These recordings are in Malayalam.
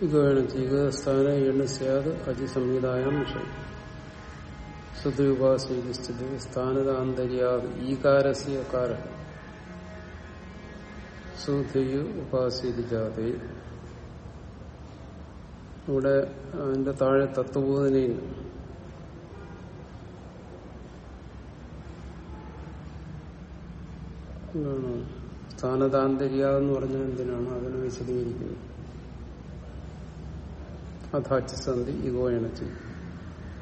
ഇതാണ് ജീവിതസ്ഥാന സ്ഥാന എണ്ണ സ്യാത് അതിസംഹിതായാം വിഷയം. സുദുപാസിസ്ഥിതി സ്ഥാനതാന്തര്യാത് ഈകാരസ്യ കാര ഇവിടെ അതിന്റെ താഴെ തത്വബോധനയിൽ സ്ഥാനതാന്തര്യാതെന്ന് സ്ഥാനതാന്തര്യ പറഞ്ഞാൽ എന്തിനാണ്? അതിനെ വിശദീകരിക്കുന്നത്. അഥാച്ഛസന്ധി ഇഗോയണച്ച്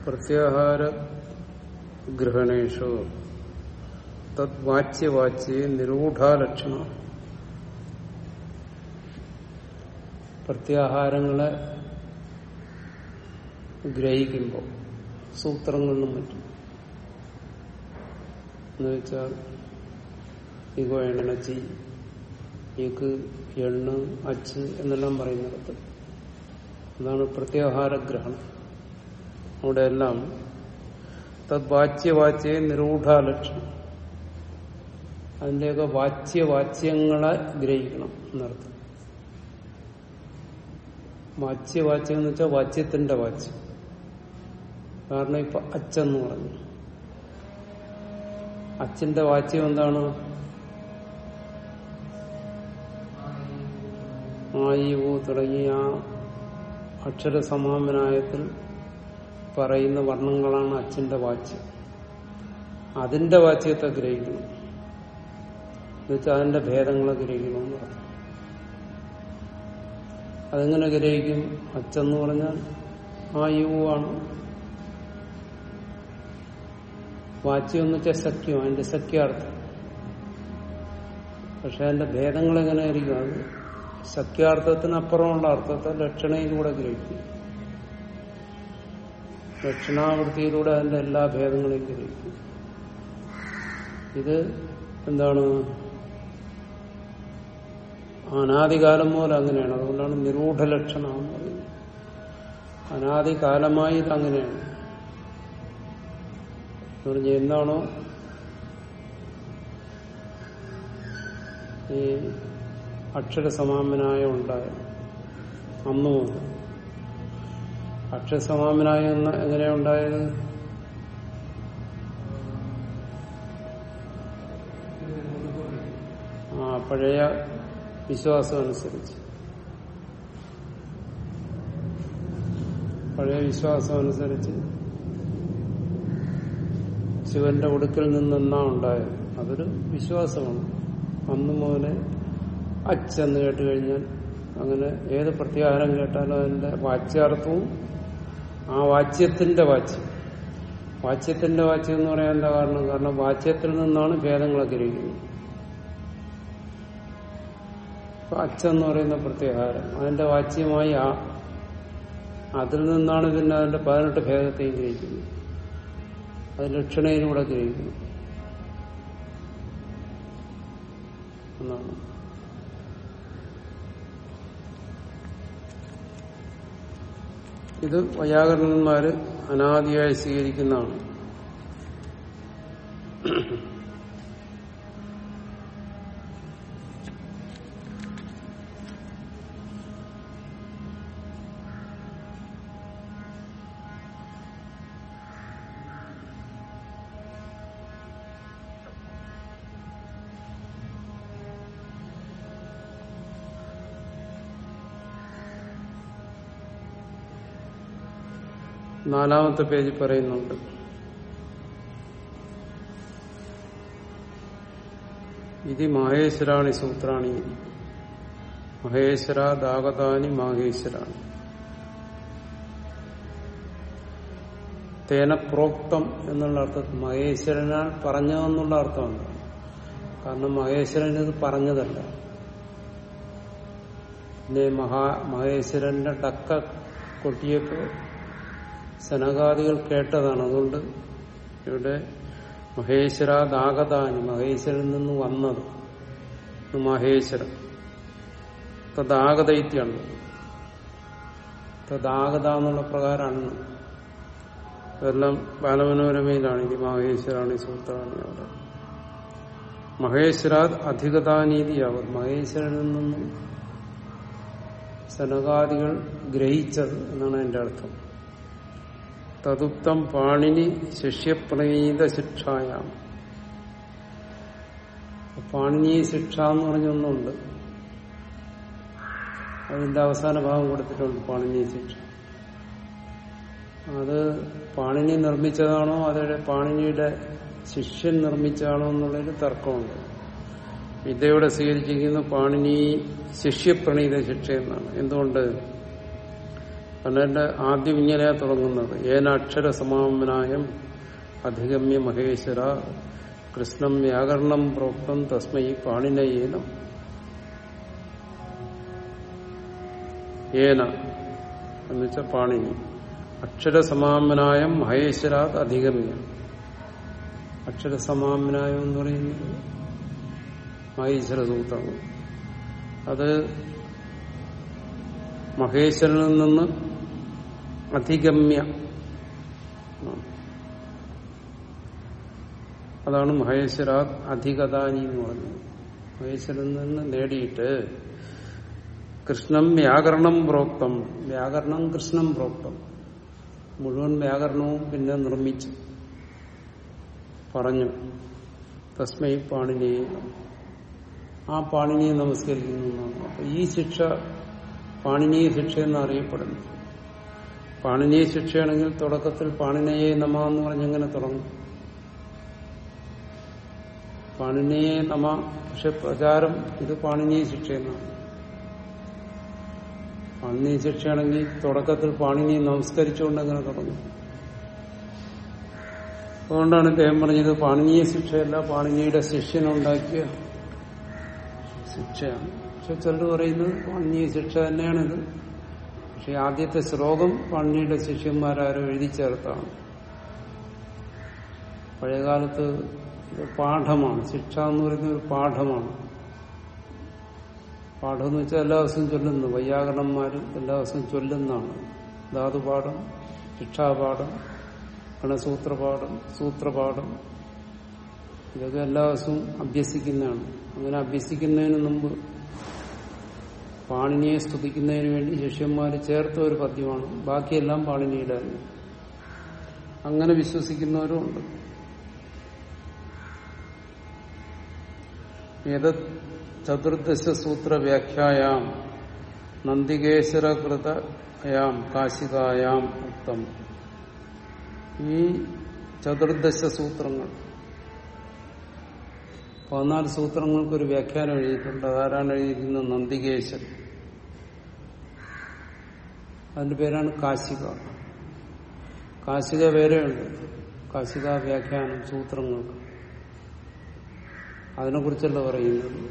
പ്രത്യാഹാര ഗ്രഹണേഷു. തദ്വാച്യവാച്യേ നിരൂഢാലക്ഷണ. പ്രത്യാഹാരങ്ങളെ ഗ്രഹിക്കുമ്പോൾ സൂത്രങ്ങളിലും മറ്റും. എന്നുവെച്ചാൽ ഇഗോ എണ്ണച്ചി ഇക്ക് എണ്ണ് അച്ച് എന്നെല്ലാം പറയുന്നിടത്ത് അതാണ് പ്രത്യാഹാരഗ്രഹണം അവിടെ എല്ലാം തദ്വാച്യവാച്യ നിരൂഢാലക്ഷണം അതിന്റെയൊക്കെ വാച്യവാച്യങ്ങളെ ഗ്രഹിക്കണം എന്നർത്ഥം. വാച്യവാച്യം എന്ന് വെച്ചാൽ വാച്യത്തിന്റെ വാച്യം. കാരണം ഇപ്പൊ എന്ന് പറഞ്ഞു. അച്ഛന്റെ വാച്യം എന്താണ്? ആയി തുടങ്ങിയ അക്ഷരസമാമനായത്തിൽ പറയുന്ന വർണങ്ങളാണ് അച്ഛന്റെ വാച്യം അതിന്റെ വാച്യത്തെ ഗ്രഹിക്കണം. എന്നുവെച്ചാൽ അതിന്റെ ഭേദങ്ങളെ ഗ്രഹിക്കണമെന്ന് പറഞ്ഞു. അതെങ്ങനെ ഗ്രഹിക്കും? അച്ഛന്ന് പറഞ്ഞാൽ ആ യുവാണ്. വാച്യം എന്ന് വെച്ചാൽ സഖ്യം. അതിന്റെ സഖ്യാർത്ഥം. പക്ഷെ അതിന്റെ ഭേദങ്ങൾ എങ്ങനെയായിരിക്കും അത് സഖ്യാർത്ഥത്തിനപ്പുറമുള്ള അർത്ഥത്തെ ലക്ഷണയിലൂടെ ഗ്രഹിക്കും. ലക്ഷണാവൃത്തിയിലൂടെ അതിന്റെ എല്ലാ ഭേദങ്ങളെയും ഗ്രഹിക്കും. ഇത് എന്താണ്? അനാദികാലം പോലെ അങ്ങനെയാണ്. അതുകൊണ്ടാണ് നിരൂഢ ലക്ഷണം എന്ന് പറയുന്നത്. അനാദികാലമായി ഇത് അങ്ങനെയാണ്. പറഞ്ഞ എന്താണോ? ഈ അക്ഷരസമാമനായ ഉണ്ടായ അന്നു മുതൽ. അക്ഷരസമാമനായ എങ്ങനെയാ ഉണ്ടായത്? ആ പഴയ വിശ്വാസം അനുസരിച്ച്. പഴയ വിശ്വാസം അനുസരിച്ച് ശിവന്റെ ഒടുക്കിൽ നിന്നെന്നാ ഉണ്ടായത്? അതൊരു വിശ്വാസമാണ്. അന്നു മുതലേ അച്ചെന്ന് കേട്ട് കഴിഞ്ഞാൽ അങ്ങനെ ഏത് പ്രത്യാഹാരം കേട്ടാലും അതിന്റെ വാച്യാർത്ഥവും ആ വാച്യത്തിന്റെ വാച്യം. വാച്യത്തിന്റെ വാച്യം എന്ന് പറയാൻ എന്താ കാരണം? കാരണം വാച്യത്തിൽ നിന്നാണ് ഭേദങ്ങളൊക്കെ ഇരിക്കുന്നത്. അച്ഛന്ന് പറയുന്ന പ്രത്യാഹാരം അതിന്റെ വാച്യമായി ആ അതിൽ നിന്നാണ് പിന്നെ അതിന്റെ പതിനെട്ട് ഭേദത്തെയും ഗ്രഹിക്കുന്നത്. അത് ലക്ഷണയിലൂടെ ഗ്രഹിക്കുന്നു. എന്നാണ്. ഇത് വൈയാകരണന്മാര് അനാദിയായി സ്വീകരിക്കുന്നതാണ്. നാലാമത്തെ പേജിൽ പറയുന്നുണ്ട്. ഇത് മഹേശ്വരാണി സൂത്രാണി. മഹേശ്വര ദാഗതാനി മാഹേശ്വരാണി. തേന പ്രോക്തം എന്നുള്ള അർത്ഥത്തിൽ മഹേശ്വരനാൽ പറഞ്ഞതെന്നുള്ള അർത്ഥമുണ്ട്. കാരണം മഹേശ്വരൻ ഇത് പറഞ്ഞതല്ല. പിന്നെ മഹാ മഹേശ്വരന്റെ ഡക്ക കൊട്ടിയപ്പോ സനകാദികൾ കേട്ടതാണ്. അതുകൊണ്ട് ഇവിടെ മഹേശ്വര ദാഗതാനി മഹേശ്വരൻ നിന്ന് വന്നത് മഹേശ്വരൻ. തദാഗതയിത്യാണ് തദാഗത എന്നുള്ള പ്രകാരമാണ്. ഇതെല്ലാം ബാലമനോരമയിലാണ്. ഇനി മഹേശ്വരാണി സുഹൃത്താണ് അവിടെ. മഹേശ്വരാത് അധികതാനീതിയാവും മഹേശ്വരനിൽ നിന്നും സനകാദികൾ ഗ്രഹിച്ചത് എന്നാണ് എന്റെ അർത്ഥം. തതുപ്തം പാണിനി ശിഷ്യപ്രണീത ശിക്ഷായാം. പാണിനി ശിക്ഷ എന്ന് പറഞ്ഞൊന്നുണ്ട് അതിന്റെ അവസാന ഭാഗം കൊടുത്തിട്ടുണ്ട് പാണിനി ശിക്ഷ. അത് പാണിനി നിർമ്മിച്ചതാണോ അതെ പാണിനിയുടെ ശിഷ്യൻ നിർമ്മിച്ചതാണോ എന്നുള്ളൊരു തർക്കമുണ്ട്. വിദ്യയോടെ സ്വീകരിച്ചിരിക്കുന്ന പാണിനി ശിഷ്യപ്രണീത ശിക്ഷ എന്നാണ്. എന്തുകൊണ്ട്? എന്റെ ആദ്യം ഇങ്ങനെയാ തുടങ്ങുന്നത്. ഏനാക്ഷര സമാമനായം അധിഗമ്യ മഹേശ്വര കൃഷ്ണം വ്യാകരണം പ്രോക്തം തസ്മൈ പാണിനയേനം. ഏന എന്നുവെച്ചാൽ പാണിനി അക്ഷരസമാമനായം മഹേശ്വരാത് അധിഗമ്യ. അക്ഷരസമാമനായം എന്ന് പറയുന്നത് മഹേശ്വര സൂത്രങ്ങൾ അത് മഹേശ്വരനിൽ നിന്ന് അധിഗമ്യ. അതാണ് മഹേശ്വര അധികതാനി എന്ന് പറഞ്ഞത് മഹേശ്വരനിൽ നിന്ന് നേടിയിട്ട് കൃഷ്ണം വ്യാകരണം പ്രോക്തം. വ്യാകരണം കൃഷ്ണം പ്രോക്തം. മുഴുവൻ വ്യാകരണവും പിന്നെ നിർമ്മിച്ച്. പറഞ്ഞു. തസ്മൈ പാണിനിയെ. ആ പാണിനിയെ നമസ്കരിക്കുന്നു അപ്പൊ ഈ ശിക്ഷ പാണിനീയ ശിക്ഷ എന്നറിയപ്പെടുന്നു പാണിനീയ ശിക്ഷയാണെങ്കിൽ തുടക്കത്തിൽ പാണിനയെ നമ എന്ന് പറഞ്ഞെങ്ങനെ തുടങ്ങും. പാണിനയെ നമ പക്ഷെ പ്രചാരം ഇത് പാണിനീയ ശിക്ഷ എന്നാണ് പാണിനീയ ശിക്ഷയാണെങ്കിൽ തുടക്കത്തിൽ പാണിനിയെ നമസ്കരിച്ചുകൊണ്ട് അങ്ങനെ തുടങ്ങും. അതുകൊണ്ടാണ് ഇദ്ദേഹം പറഞ്ഞത് പാണിനീയ ശിക്ഷയല്ല പാണിനിയുടെ ശിഷ്യനുണ്ടാക്കിയ ശിക്ഷയാണ്. പക്ഷെ ചിലർ പറയുന്നത് പണ്ണിയ ശിക്ഷ തന്നെയാണിത്. പക്ഷെ ആദ്യത്തെ ശ്ലോകം പണ്ണിയുടെ ശിഷ്യന്മാരാരോ എഴുതി ചേർത്താണ്. പഴയകാലത്ത് പാഠമാണ്. ശിക്ഷ എന്ന് പറയുന്ന ഒരു പാഠമാണ്. പാഠം എന്ന് വെച്ചാൽ എല്ലാ ദിവസവും ചൊല്ലുന്നു വൈയാകരണന്മാർ എല്ലാ ദിവസവും ചൊല്ലുന്നതാണ്. ധാതുപാഠം ശിക്ഷാപാഠം ഗണസൂത്രപാഠം സൂത്രപാഠം. ഇതൊക്കെ എല്ലാ ദിവസവും അഭ്യസിക്കുന്നതാണ്. അങ്ങനെ അഭ്യസിക്കുന്നതിന് മുമ്പ് പാണിനിയെ സ്തുതിക്കുന്നതിന് വേണ്ടി ശിഷ്യന്മാർ ചേർത്ത ഒരു പദ്യമാണ്. ബാക്കിയെല്ലാം പാണിനിയുടെ അങ്ങനെ വിശ്വസിക്കുന്നവരും ഉണ്ട് ചതുർദശ സൂത്ര വ്യാഖ്യായാം നന്ദികേശ്വരകൃതയാം കാശികായാം. ഉത്തം ഈ ചതുർദശ സൂത്രങ്ങൾ. പതിനാല് സൂത്രങ്ങൾക്കൊരു വ്യാഖ്യാനം എഴുതിയിട്ടുണ്ട്. അതാരാണ് എഴുതിയിരിക്കുന്നത്? നന്ദികേശൻ. അതിന്റെ പേരാണ് കാശിക. കാശിക വേറെയുണ്ട് കാശിക വ്യാഖ്യാനം സൂത്രങ്ങൾക്ക്. അതിനെക്കുറിച്ചല്ല പറയുന്നത്?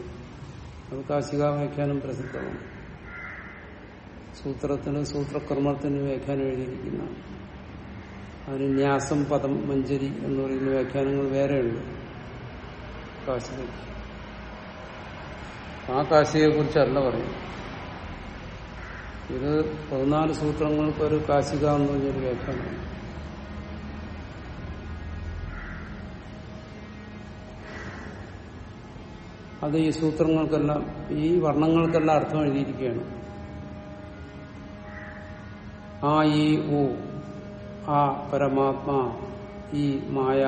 അത് കാശിക വ്യാഖ്യാനം പ്രസിദ്ധമാണ്. സൂത്രത്തിന് സൂത്രക്രമത്തിന് വ്യാഖ്യാനം എഴുതിയിരിക്കുന്നതാണ്. അതിന് ന്യാസം പദം മഞ്ചരി എന്ന് പറയുന്ന വ്യാഖ്യാനങ്ങൾ വേറെയുണ്ട് കാശികയ്ക്ക് ആ കാശികയെ കുറിച്ചല്ല പറയും ഇത് പതിനാല് സൂത്രങ്ങൾക്ക് ഒരു കാശിക എന്ന് പറഞ്ഞൊരു വ്യാഖ്യാനമാണ് അത് ഈ സൂത്രങ്ങൾക്കെല്ലാം ഈ വർണങ്ങൾക്കെല്ലാം അർത്ഥം എഴുതിയിരിക്കുകയാണ്. ആ ഈ ഊ ആ പരമാത്മാ ഈ മായ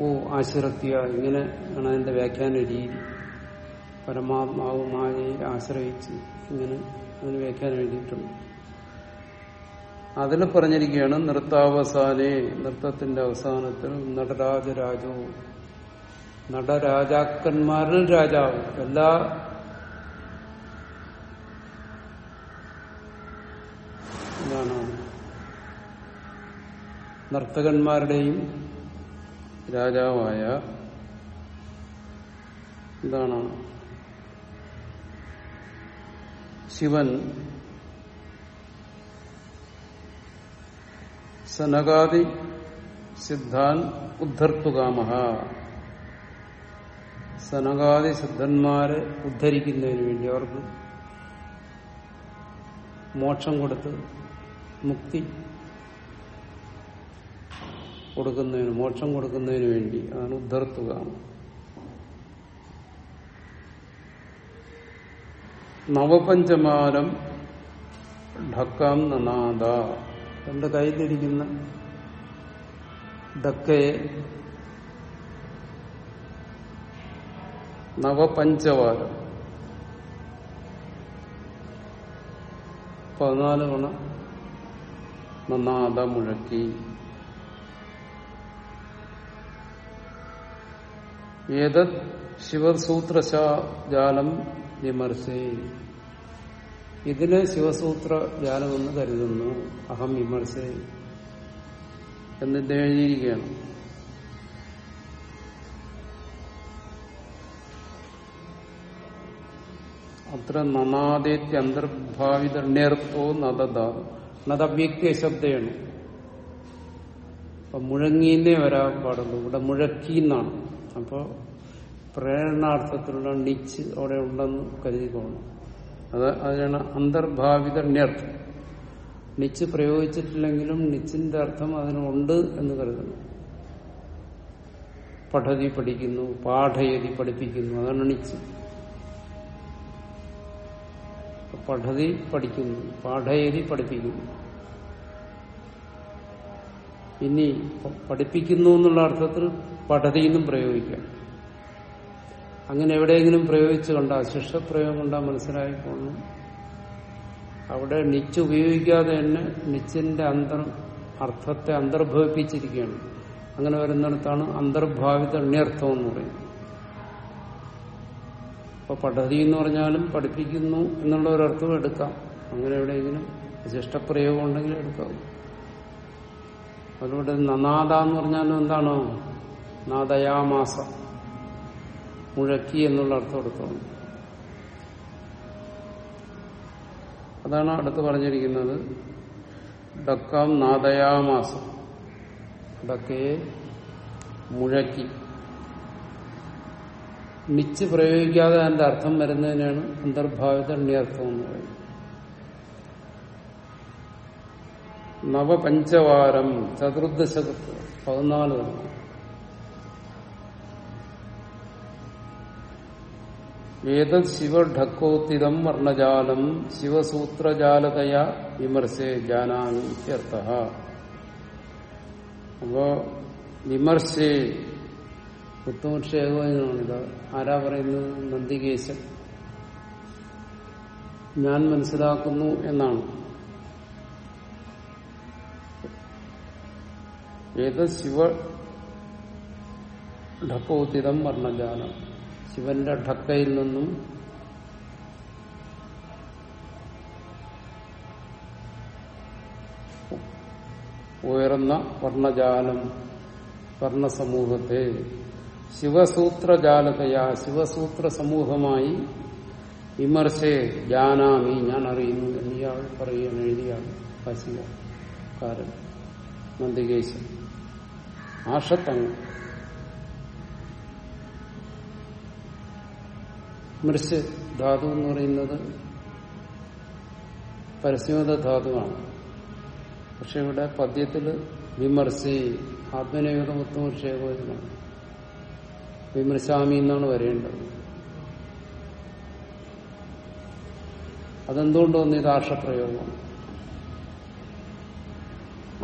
ഓ ആശ്രത്യ ഇങ്ങനെയാണ് അതിന്റെ വ്യാഖ്യാന രീതി. പരമാത്മാവ് മായയിൽ ആശ്രയിച്ച് ഇങ്ങനെ അതിന് വ്യാഖ്യാനം എഴുതിയിട്ടുണ്ട്. അതിൽ പറഞ്ഞിരിക്കുകയാണ് നൃത്താവസാനെ നൃത്തത്തിന്റെ അവസാനത്തിൽ നടരാജരാജോ. നടരാജാക്കന്മാരിൽ രാജാവ്. എല്ലാ എന്താണ് നർത്തകന്മാരുടെയും രാജാവായ എന്താണ് ശിവൻ. സനകാദി സിദ്ധാൻ ഉദ്ധർത്തുകാമഹ. സനകാദി സിദ്ധന്മാരെ ഉദ്ധരിക്കുന്നതിന് വേണ്ടി അവർക്ക് മോക്ഷം കൊടുത്ത് മുക്തി കൊടുക്കുന്നതിന് മോക്ഷം കൊടുക്കുന്നതിന് വേണ്ടി അതാണ് ഉദ്ധർത്തുക. നവപഞ്ചമാലം ഢക്കാം നനാദ. എന്റെ കയ്യിലിരിക്കുന്ന ഡക്കയെ നവപഞ്ചവാരം. പതിനാല് ഗുണ നന്നാദ മുഴക്കി. ഏതത് ശിവസൂത്രശാലം വിമർശേ. ഇതിനെ ശിവസൂത്ര ജാലമെന്ന് കരുതുന്നു. അഹം വിമർശേ എന്നിട്ട് എഴുതിയിരിക്കുകയാണ്. അത്ര നനാദേത്യ അന്തർഭാവിത നേർത്തോ നദദാ നദവ്യക്തിയ ശബ്ദമാണ് അപ്പൊ മുഴങ്ങിന്നേ വരാൻ പാടുള്ളൂ. ഇവിടെ മുഴക്കി എന്നാണ് അപ്പോ പ്രേരണാർത്ഥത്തിലുള്ള നിച്ച് അവിടെ ഉണ്ടെന്ന് കരുതിക്കോണം. അത് അതിനാണ് അന്തർഭാവിത ന്യർത്ഥം നിച്ച് പ്രയോഗിച്ചിട്ടില്ലെങ്കിലും നിച്ചിന്റെ അർത്ഥം അതിനുണ്ട് എന്ന് കരുതണം. പഠതി പഠിക്കുന്നു പാഠയതി പഠിപ്പിക്കുന്നു അതാണ് നിച്ച്. പഠതി പഠിക്കുന്നു പാഠയതി പഠിപ്പിക്കുന്നു. ഇനി പഠിപ്പിക്കുന്നു എന്നുള്ള അർത്ഥത്തിൽ പഠതിയെന്നും പ്രയോഗിക്കാം. അങ്ങനെ എവിടെയെങ്കിലും പ്രയോഗിച്ചു കണ്ട ശിക്ഷപ്രയോഗം കണ്ടാൽ മനസ്സിലായിക്കോണം അവിടെ നിച്ച് ഉപയോഗിക്കാതെ തന്നെ നിച്ചിന്റെ അന്തർ അർത്ഥത്തെ അന്തർഭവിപ്പിച്ചിരിക്കുകയാണ്. അങ്ങനെ വരുന്നിടത്താണ് അന്തർഭാവിത അണ്യർത്ഥം എന്ന് പറയുന്നത്. അപ്പൊ പഠതി എന്ന് പറഞ്ഞാലും പഠിപ്പിക്കുന്നു എന്നുള്ള ഒരർത്ഥം എടുക്കാം. അങ്ങനെ എവിടെയെങ്കിലും ശിഷ്ടപ്രയോഗം ഉണ്ടെങ്കിൽ എടുക്കാം അതുകൊണ്ട് നനാദ എന്ന് പറഞ്ഞാലും എന്താണ്? നാദയാമാസ. മുഴക്കി എന്നുള്ള അർത്ഥം എടുത്തോണം അതാണ് അടുത്ത് പറഞ്ഞിരിക്കുന്നത്. ഡക്കാം നാദയാമാസം. ഡക്കയെ മുഴക്കി. മിച്ച് പ്രയോഗിക്കാതെ അതിന്റെ അർത്ഥം വരുന്നതിനാണ് അന്തർഭാവിത എണ്ണിയർത്ഥം എന്ന് പറയുന്നത്. നവപഞ്ചവാരം ചതുർദശ പതിനാല് തവണ ഏതത് ശിവഢക്കോത്തിതം വർണജാലം ശിവസൂത്രജാലതയാ വിമർശേ ജാനാമി ഇത്യർത്ഥ. അപ്പോ വിമർശേ ഉത്തമക്ഷേകോനാണിത് ആരാ പറയുന്നത്? നന്ദികേശൻ. ഞാൻ മനസ്സിലാക്കുന്നു എന്നാണ്. ഏത് ശിവ ഢക്കോത്തിതം വർണജാലം. ശിവന്റെ ഢക്കയിൽ നിന്നും ഉയർന്ന വർണജാലം വർണസമൂഹത്തെ ശിവസൂത്രജാലതയാ ശിവസൂത്ര സമൂഹമായി വിമർശേ ജാനാമി. ഞാൻ അറിയുന്നു എന്നിയാൾ പറയുകയാണ് എഴുതിയാണ് ഭാഷികാരൻ നന്ദികേശൻ. ആഷത്തങ്ങ്. മൃശ് ധാതു എന്ന് പറയുന്നത് പരസ്യോദ ധാതുവാണ്. പക്ഷെ ഇവിടെ പദ്യത്തിൽ വിമർശി ആത്മനേകത ഉത്തമക്ഷേപമാണ് വിമർശാമി എന്നാണ് വരേണ്ടത്. അതെന്തുകൊണ്ട് വന്നു ഇത് ആഷപ്രയോഗമാണ്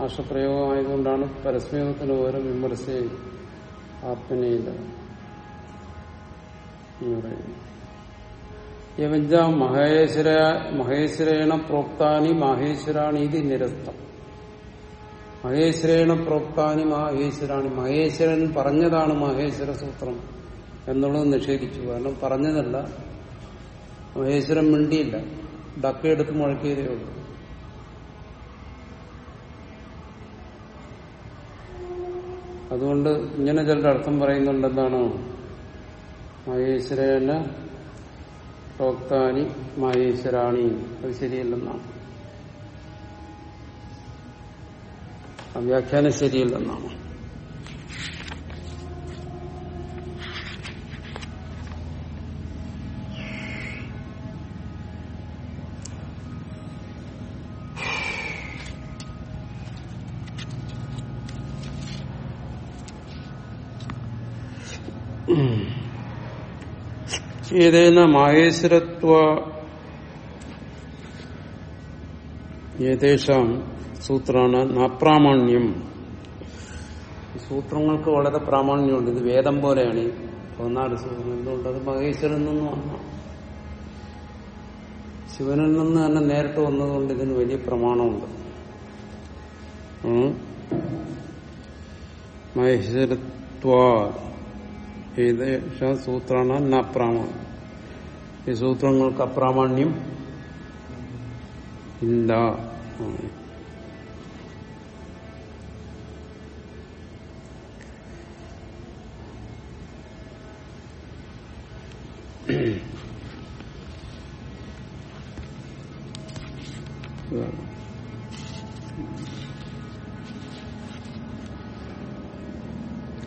ആഷപ്രയോഗമായതുകൊണ്ടാണ് പരസ്മേതത്തിന് ഓരോ വിമർശയും ആത്മനേത എന്ന് പറയുന്നത്. മഹേശ്വര മഹേശ്വരേണ പ്രോക്താനി മാഹേശ്വരാണി ഇത് നിരസ്തം. മഹേശ്വരേണ പ്രോക്താനി മഹേശ്വരാണി. മഹേശ്വരൻ പറഞ്ഞതാണ് മഹേശ്വര സൂത്രം എന്നുള്ളത് നിഷേധിച്ചു. കാരണം പറഞ്ഞതല്ല. മഹേശ്വരൻ മിണ്ടിയില്ല. ഡക്കയെടുത്ത് മുഴക്കിയതേ ഉള്ളൂ. അതുകൊണ്ട് ഇങ്ങനെ ചിലരുടെ അർത്ഥം പറയുന്നുണ്ട് മഹേശ്വരേന മഹേശ്വരന് പ്രോക്താനി മഹേശ്വരാണി. അത് ശരിയല്ലെന്നാണ്. വ്യാഖ്യാനം ശരിയല്ലെന്നാണ്. ഏതേന മായേശ്വരത്വ? ഏതേഷാം സൂത്രാണ് നാപ്രാമാണ്യം. സൂത്രങ്ങൾക്ക് വളരെ പ്രാമാണ്യമുണ്ട്. ഇത് വേദം പോലെയാണ്. ഈ പതിനാല് സൂത്രം എന്തുകൊണ്ട്? അത് മഹേശ്വരൻ നിന്ന് വന്ന ശിവനിൽ നിന്ന് തന്നെ നേരിട്ട് വന്നതുകൊണ്ട് ഇതിന് വലിയ പ്രമാണമുണ്ട്. മഹേശ്വരത്വാ ഏതേഷ സൂത്രാണ് നപ്രാമാണ്യം. ഈ സൂത്രങ്ങൾക്ക് അപ്രാമാണ്യം ഇല്ല.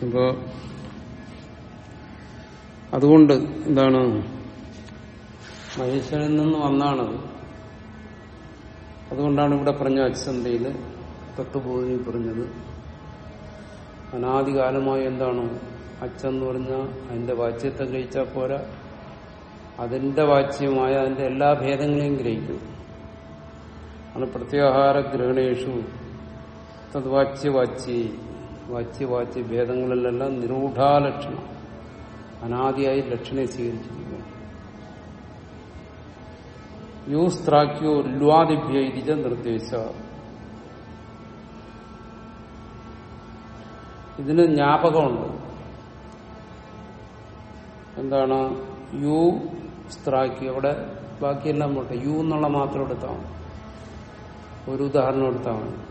അപ്പോ അതുകൊണ്ട് എന്താണ് മഹേശ്വരൻ നിന്ന് വന്നാണത്. അതുകൊണ്ടാണ് ഇവിടെ പറഞ്ഞ അച്ഛന്തയിൽ തത്വബോധി പറഞ്ഞത്. അനാദികാലമായി എന്താണ്? അച്ഛന്ന് പറഞ്ഞാൽ അതിന്റെ വാച്യത്തെ ഗ്രഹിച്ചാൽ പോരാ. അതിന്റെ വാച്യമായ അതിന്റെ എല്ലാ ഭേദങ്ങളെയും ഗ്രഹിക്കും. ആണ് പ്രത്യാഹാര ഗ്രഹണേഷു. തദ്വാച്യവാച്യ വാച്യവാച്യ ഭേദങ്ങളിലെല്ലാം നിരൂഢാലക്ഷണം അനാദിയായി ലക്ഷണെ സ്വീകരിച്ചിരിക്കുന്നു യൂസ്ത്രാക്യോ ല്വാദിഭ്യ ഇതിച്ച നിർദ്ദേശ. ഇതിന് ജ്ഞാപകമുണ്ട്. എന്താണ്? യു സ്ത്രാക്കി അവിടെ ബാക്കിയെല്ലാം പോട്ടെ. യു എന്നുള്ള മാത്രം എടുത്താൽ ഒരു ഉദാഹരണം എടുത്താൽ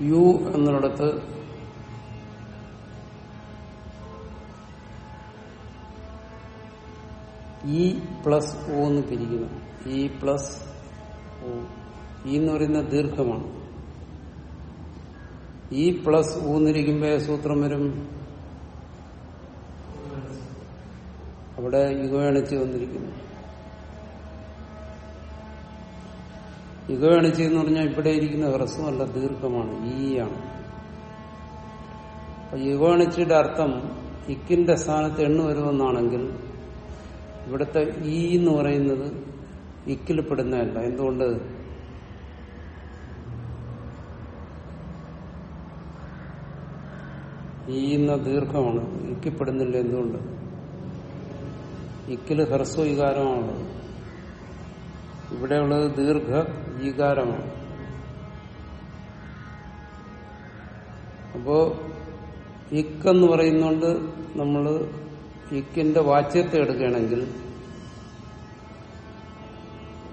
യു എന്നിടത്ത് ഇ പ്ലസ് ഒ എന്ന് പിരിക്കുന്നു ഇ പ്ലസ് ഒ. ഇ എന്ന് പറയുന്ന ദീർഘമാണ്. ഇ പ്ലസ് ഒ എന്നിരിക്കുമ്പോ സൂത്രം വരും? അവിടെ യുഗവേണിച്ച് വന്നിരിക്കുന്നു. യുഗവേണിച്ച് എന്ന് പറഞ്ഞാൽ ഇവിടെ ഇരിക്കുന്ന ഹ്രസ്വമല്ല ദീർഘമാണ്. ഈ ആണ്. അപ്പൊ യുഗവേണിച്ചിയുടെ അർത്ഥം ഇക്കിന്റെ സ്ഥാനത്ത് എണ്ണ വരുമെന്നാണെങ്കിൽ ഇവിടുത്തെ ഈ എന്ന് പറയുന്നത് ഇക്കിൽ പെടുന്നതല്ല എന്തുകൊണ്ട്? ഈ എന്ന ദീർഘമാണ്. ഇക്കിപ്പെടുന്നില്ല എന്തുകൊണ്ട്? ഇക്കിൽ ഹ്രസ്വ വികാരമാണുള്ളത് ഇവിടെയുള്ളത് ദീർഘ ഈകാരമാണ് അപ്പോ ഇക്കെന്ന് പറയുന്നോണ്ട് നമ്മൾ ഇക്കിന്റെ വാച്യത്തെ എടുക്കുകയാണെങ്കിൽ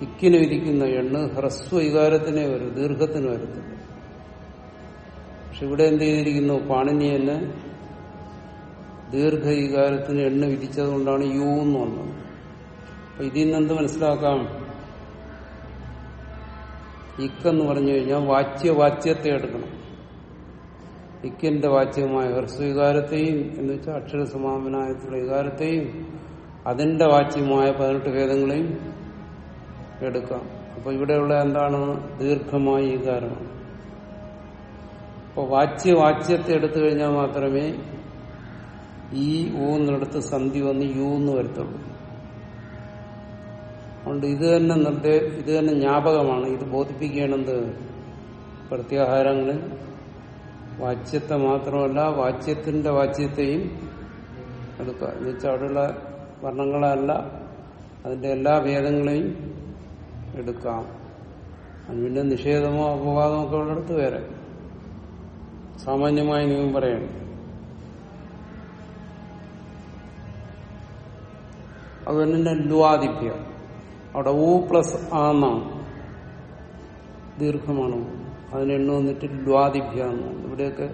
ഇക്കിന് ഇരിക്കുന്ന എണ്ണ് ഹ്രസ്വ വികാരത്തിനെ വരും ദീർഘത്തിന് വരത്തില്ല. പക്ഷെ ഇവിടെ എന്ത് ചെയ്തിരിക്കുന്നു? പാണിനി തന്നെ ദീർഘ വികാരത്തിന് എണ്ണ വിധിച്ചതുകൊണ്ടാണ് യു എന്ന് വന്നത്. അപ്പൊ ഇതിൽ നിന്ന് എന്ത് മനസ്സിലാക്കാം? ഇക്കെന്ന് പറഞ്ഞു കഴിഞ്ഞാൽ വാച്യവാച്യത്തെ എടുക്കണം. ഇക്കിന്റെ വാച്യമായ ഹ്രസ്വവികാരത്തെയും എന്ന് വെച്ചാൽ അക്ഷര സമാപനായത്തിലുള്ള വികാരത്തെയും അതിന്റെ വാച്യമായ പതിനെട്ട് ഭേദങ്ങളെയും എടുക്കാം. അപ്പൊ ഇവിടെയുള്ള എന്താണ് ദീർഘമായ വികാരമാണ് അപ്പൊ വാച്യവാച്യത്തെ എടുത്തു കഴിഞ്ഞാൽ മാത്രമേ ഈ ഊന്നിടത്ത് സന്ധി വന്ന് യു എന്ന് വരത്തുള്ളൂ. അതുകൊണ്ട് ഇത് തന്നെ നിർദ്ദേ ഇത് തന്നെ ജ്ഞാപകമാണ്. ഇത് ബോധിപ്പിക്കേണ്ടത് പ്രത്യാഹാരങ്ങളിൽ വാച്യത്തെ മാത്രമല്ല വാച്യത്തിന്റെ വാച്യത്തെയും എടുക്കുക. എന്നുവെച്ചാൽ അവിടെയുള്ള വർണങ്ങളല്ല അതിന്റെ എല്ലാ ഭേദങ്ങളെയും എടുക്കാം. അതിന് നിഷേധമോ അപവാദമോ ഒക്കെ ഉള്ളിടത്ത് വേറെ. സാമാന്യമായ നിയമം പറയണം. അത് തന്നെ അവിടെ ഊ പ്ലസ് ആന്നാണ് ദീർഘമാണ്. അതിന് എണ്ണ വന്നിട്ട് ദ്വാദിഭ്യാന്ന് ഇവിടെയൊക്കെ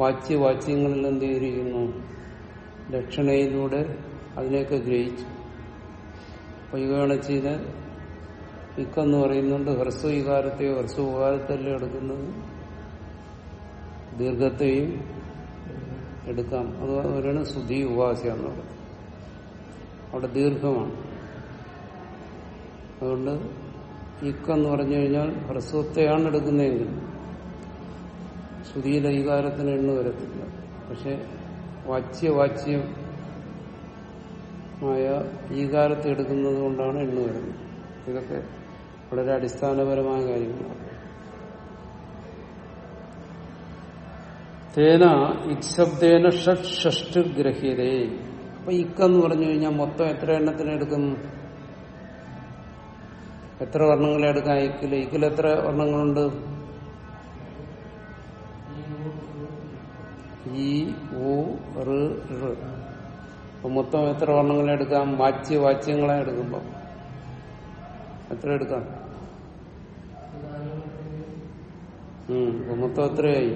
വാച്യ വാച്യങ്ങളിൽ എന്ത് ചെയ്തിരിക്കുന്നു? ലക്ഷണയിലൂടെ അതിനെയൊക്കെ ഗ്രഹിച്ചു. ചെയ്ത് ഇക്കെന്ന് പറയുന്നുണ്ട് ഹ്രസ്വ വികാരത്തെയോ ഹ്രസ്വ വികാരത്തല്ലേ എടുക്കുന്നത്? ദീർഘത്തെയും എടുക്കാം. അത് അവരാണ് സുധി ഉപാസ്യ എന്നുള്ളത് അവിടെ ദീർഘമാണ്. അതുകൊണ്ട് ഇക്കെന്ന് പറഞ്ഞു കഴിഞ്ഞാൽ ഹ്രസ്വത്തെയാണ് എടുക്കുന്നതെങ്കിൽ ശ്രുതിയിലെ ഈകാരത്തിന് എണ്ണ വരത്തില്ല. പക്ഷെ വാച്യവാച്യം ആയ ഈകാരത്തെ എടുക്കുന്നത് കൊണ്ടാണ് എണ്ണ വരുന്നത്. ഇതൊക്കെ വളരെ അടിസ്ഥാനപരമായ കാര്യങ്ങളാണ്. തേന ഇക്ശബ്ദേന ഷഡ് ഷഷ്ട് ഗ്രഹീതേ അപ്പൊ ഇക്കെന്ന് പറഞ്ഞു കഴിഞ്ഞാൽ മൊത്തം എത്ര എണ്ണത്തിന് എടുക്കും എത്ര വർണങ്ങളെ എടുക്കാം ഇക്കിൽ എത്ര വർണങ്ങളുണ്ട്? ഈ ഊ അപ്പൊ മൊത്തം എത്ര വർണങ്ങളെ എടുക്കാം? വാച്യ വാച്യങ്ങളെ എടുക്കുമ്പോ. എത്ര എടുക്കാം? ഉം മൊത്തം എത്രയായി?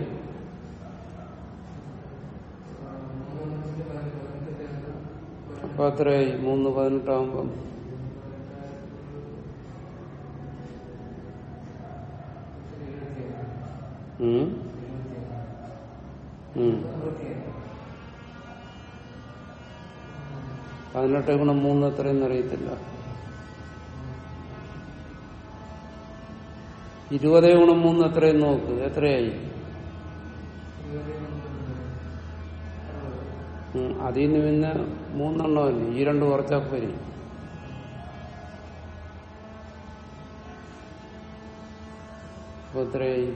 അപ്പൊ എത്രയായി? മൂന്ന് പതിനെട്ടാകുമ്പം പതിനെട്ട് ഗുണം മൂന്ന് എത്രയെന്ന് അറിയത്തില്ല. ഇരുപതേ ഗുണം മൂന്ന് എത്രയെന്ന് നോക്ക്. എത്രയായി? അതിൽ നിന്ന് പിന്നെ മൂന്നെണ്ണമല്ലേ ഈ രണ്ട് കുറച്ചാൽ പോരി. അപ്പൊ എത്രയായി?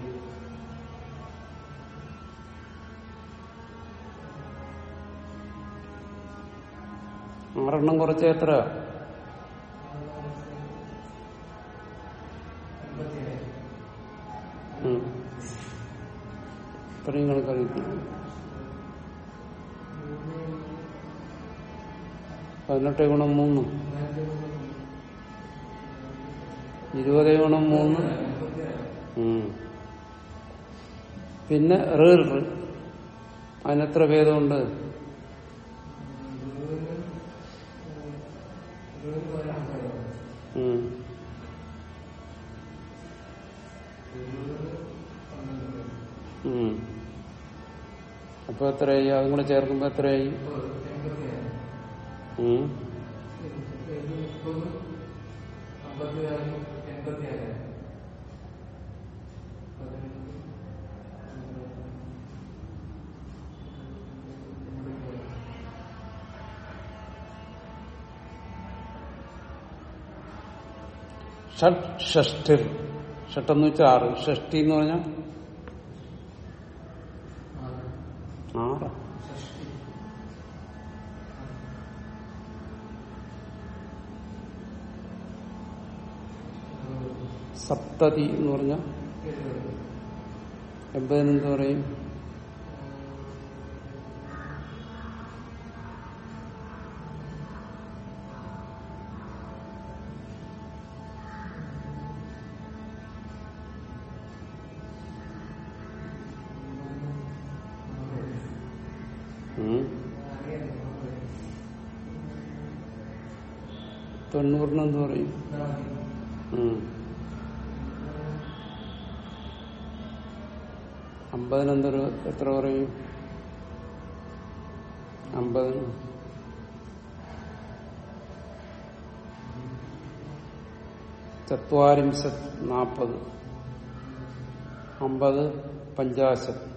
ആറെണ്ണം കുറച്ച് എത്ര? പതിനെട്ട് ഗുണം മൂന്ന്. ഇരുപത് ഗുണം മൂന്ന്. പിന്നെ റ് റ്. അതിനെത്ര ഭേദമുണ്ട്? എത്രയായി? അതും കൂടെ ചേർക്കുമ്പോ എത്രയായി? ഷട്ട് ഷഷ്ടിർ ഷട്ടെന്ന് വെച്ചാൽ ആറ്. ഷഷ്ടി എന്ന് പറഞ്ഞാൽ ആറ് സപ്തതി എന്ന് പറഞ്ഞാൽ എൺപതിന് എന്ത് പറയും. എത്ര പറയും? അമ്പതിന് ചത്വാരിംശത് നാൽപ്പത് അമ്പത് പഞ്ചാശത്.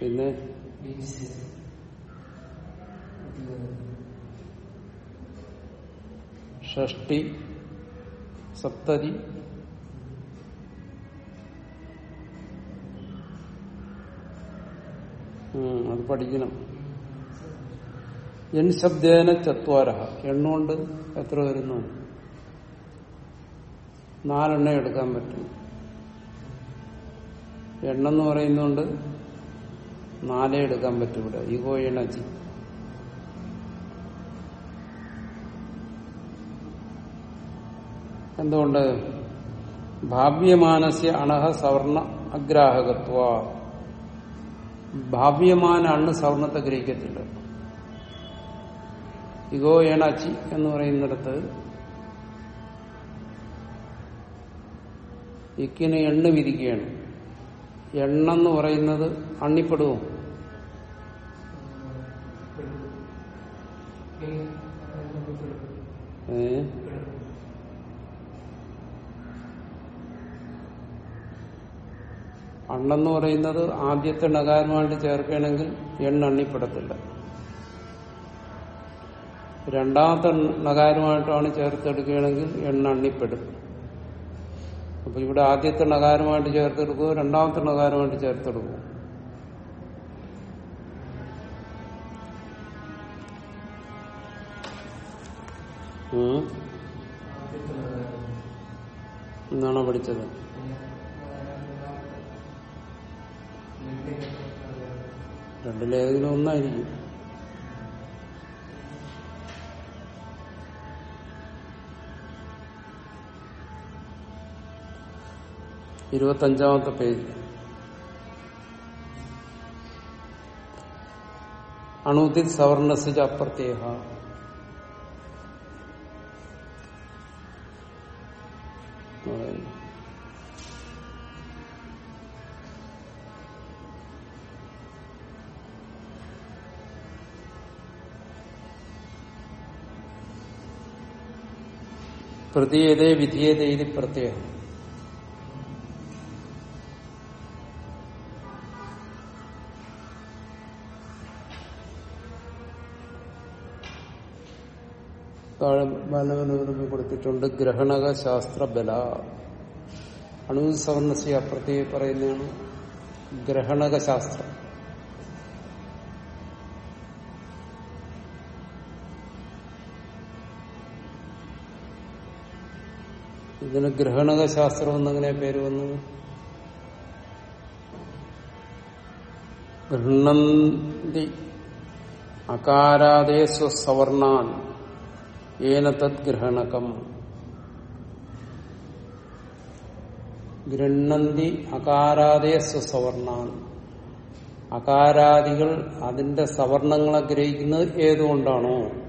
പിന്നെ? ഷഷ്ടി സപ്തതി അത് പഠിക്കണം. എൺ ശബ്ദേന ചത്വാര എണ്ണുകൊണ്ട് എത്ര വരുന്നു? നാലെണ്ണ എടുക്കാൻ പറ്റും. എണ്ണെന്ന് പറയുന്നുണ്ട് നാലേ എടുക്കാൻ പറ്റും ഇവിടെ. ഈഗോ എണച്ചി എന്തുകൊണ്ട്? ഭാവ്യമാനസ്യ അണഹ സവർണ അഗ്രാഹകത്വ. ഭാവ്യമാന അണ്ണ് സവർണത്തെ ഗ്രഹിക്കത്തില്ല. ഇഗോ ഏണാച്ചി എന്ന് പറയുന്നിടത്ത് ഇക്കിന് എണ്ണ വിരിക്കുകയാണ്. എണ്ണെന്ന് പറയുന്നത് അണ്ണിപ്പെടുവോ? ഏ? അണ്ണെന്ന് പറയുന്നത് ആദ്യത്തെ നകാരമായിട്ട് ചേർക്കണമെങ്കിൽ എണ്ണ അണ്ണിപ്പെടത്തില്ല രണ്ടാമത്തെ നകാരമായിട്ടാണ് ചേർത്തെടുക്കുകയാണെങ്കിൽ എണ്ണണ്ണിപ്പെടും അപ്പൊ ഇവിടെ ആദ്യത്തെ നകാരമായിട്ട് ചേർത്തെടുക്കുക രണ്ടാമത്തെ നകാരമായിട്ട് ചേർത്തെടുക്കുക എന്നാണോ പഠിച്ചത്? രണ്ടിലേതെങ്കിലും ഒന്നായിരിക്കും. ഇരുപത്തഞ്ചാമത്തെ പേജ്. അണുതിൽ സവർണസിച്ച് അപ്രത്യേക പറയുന്നു പ്രതീയതേ വിധീയതേ ഇത് പ്രത്യേകം. കൊടുത്തിട്ടുണ്ട് ഗ്രഹണക ശാസ്ത്ര ബല അണുസവർണസ്യ അപ്രത്യേക പറയുന്നതാണ് ഗ്രഹണക ശാസ്ത്രം ഇതിന് ഗ്രഹണക ശാസ്ത്രം എന്നങ്ങനെ പേര് വന്നു. ഗൃഹണന്തി അകാരാദേ സ്വസവർണാൻ ഏന തദ് ഗ്രഹണകം. ഗൃഹണന്തി അകാരാദേ സ്വസവർണാൻ. അകാരാദികൾ അതിന്റെ സവർണങ്ങളെ ഗ്രഹിക്കുന്നത് ഏതുകൊണ്ടാണോ?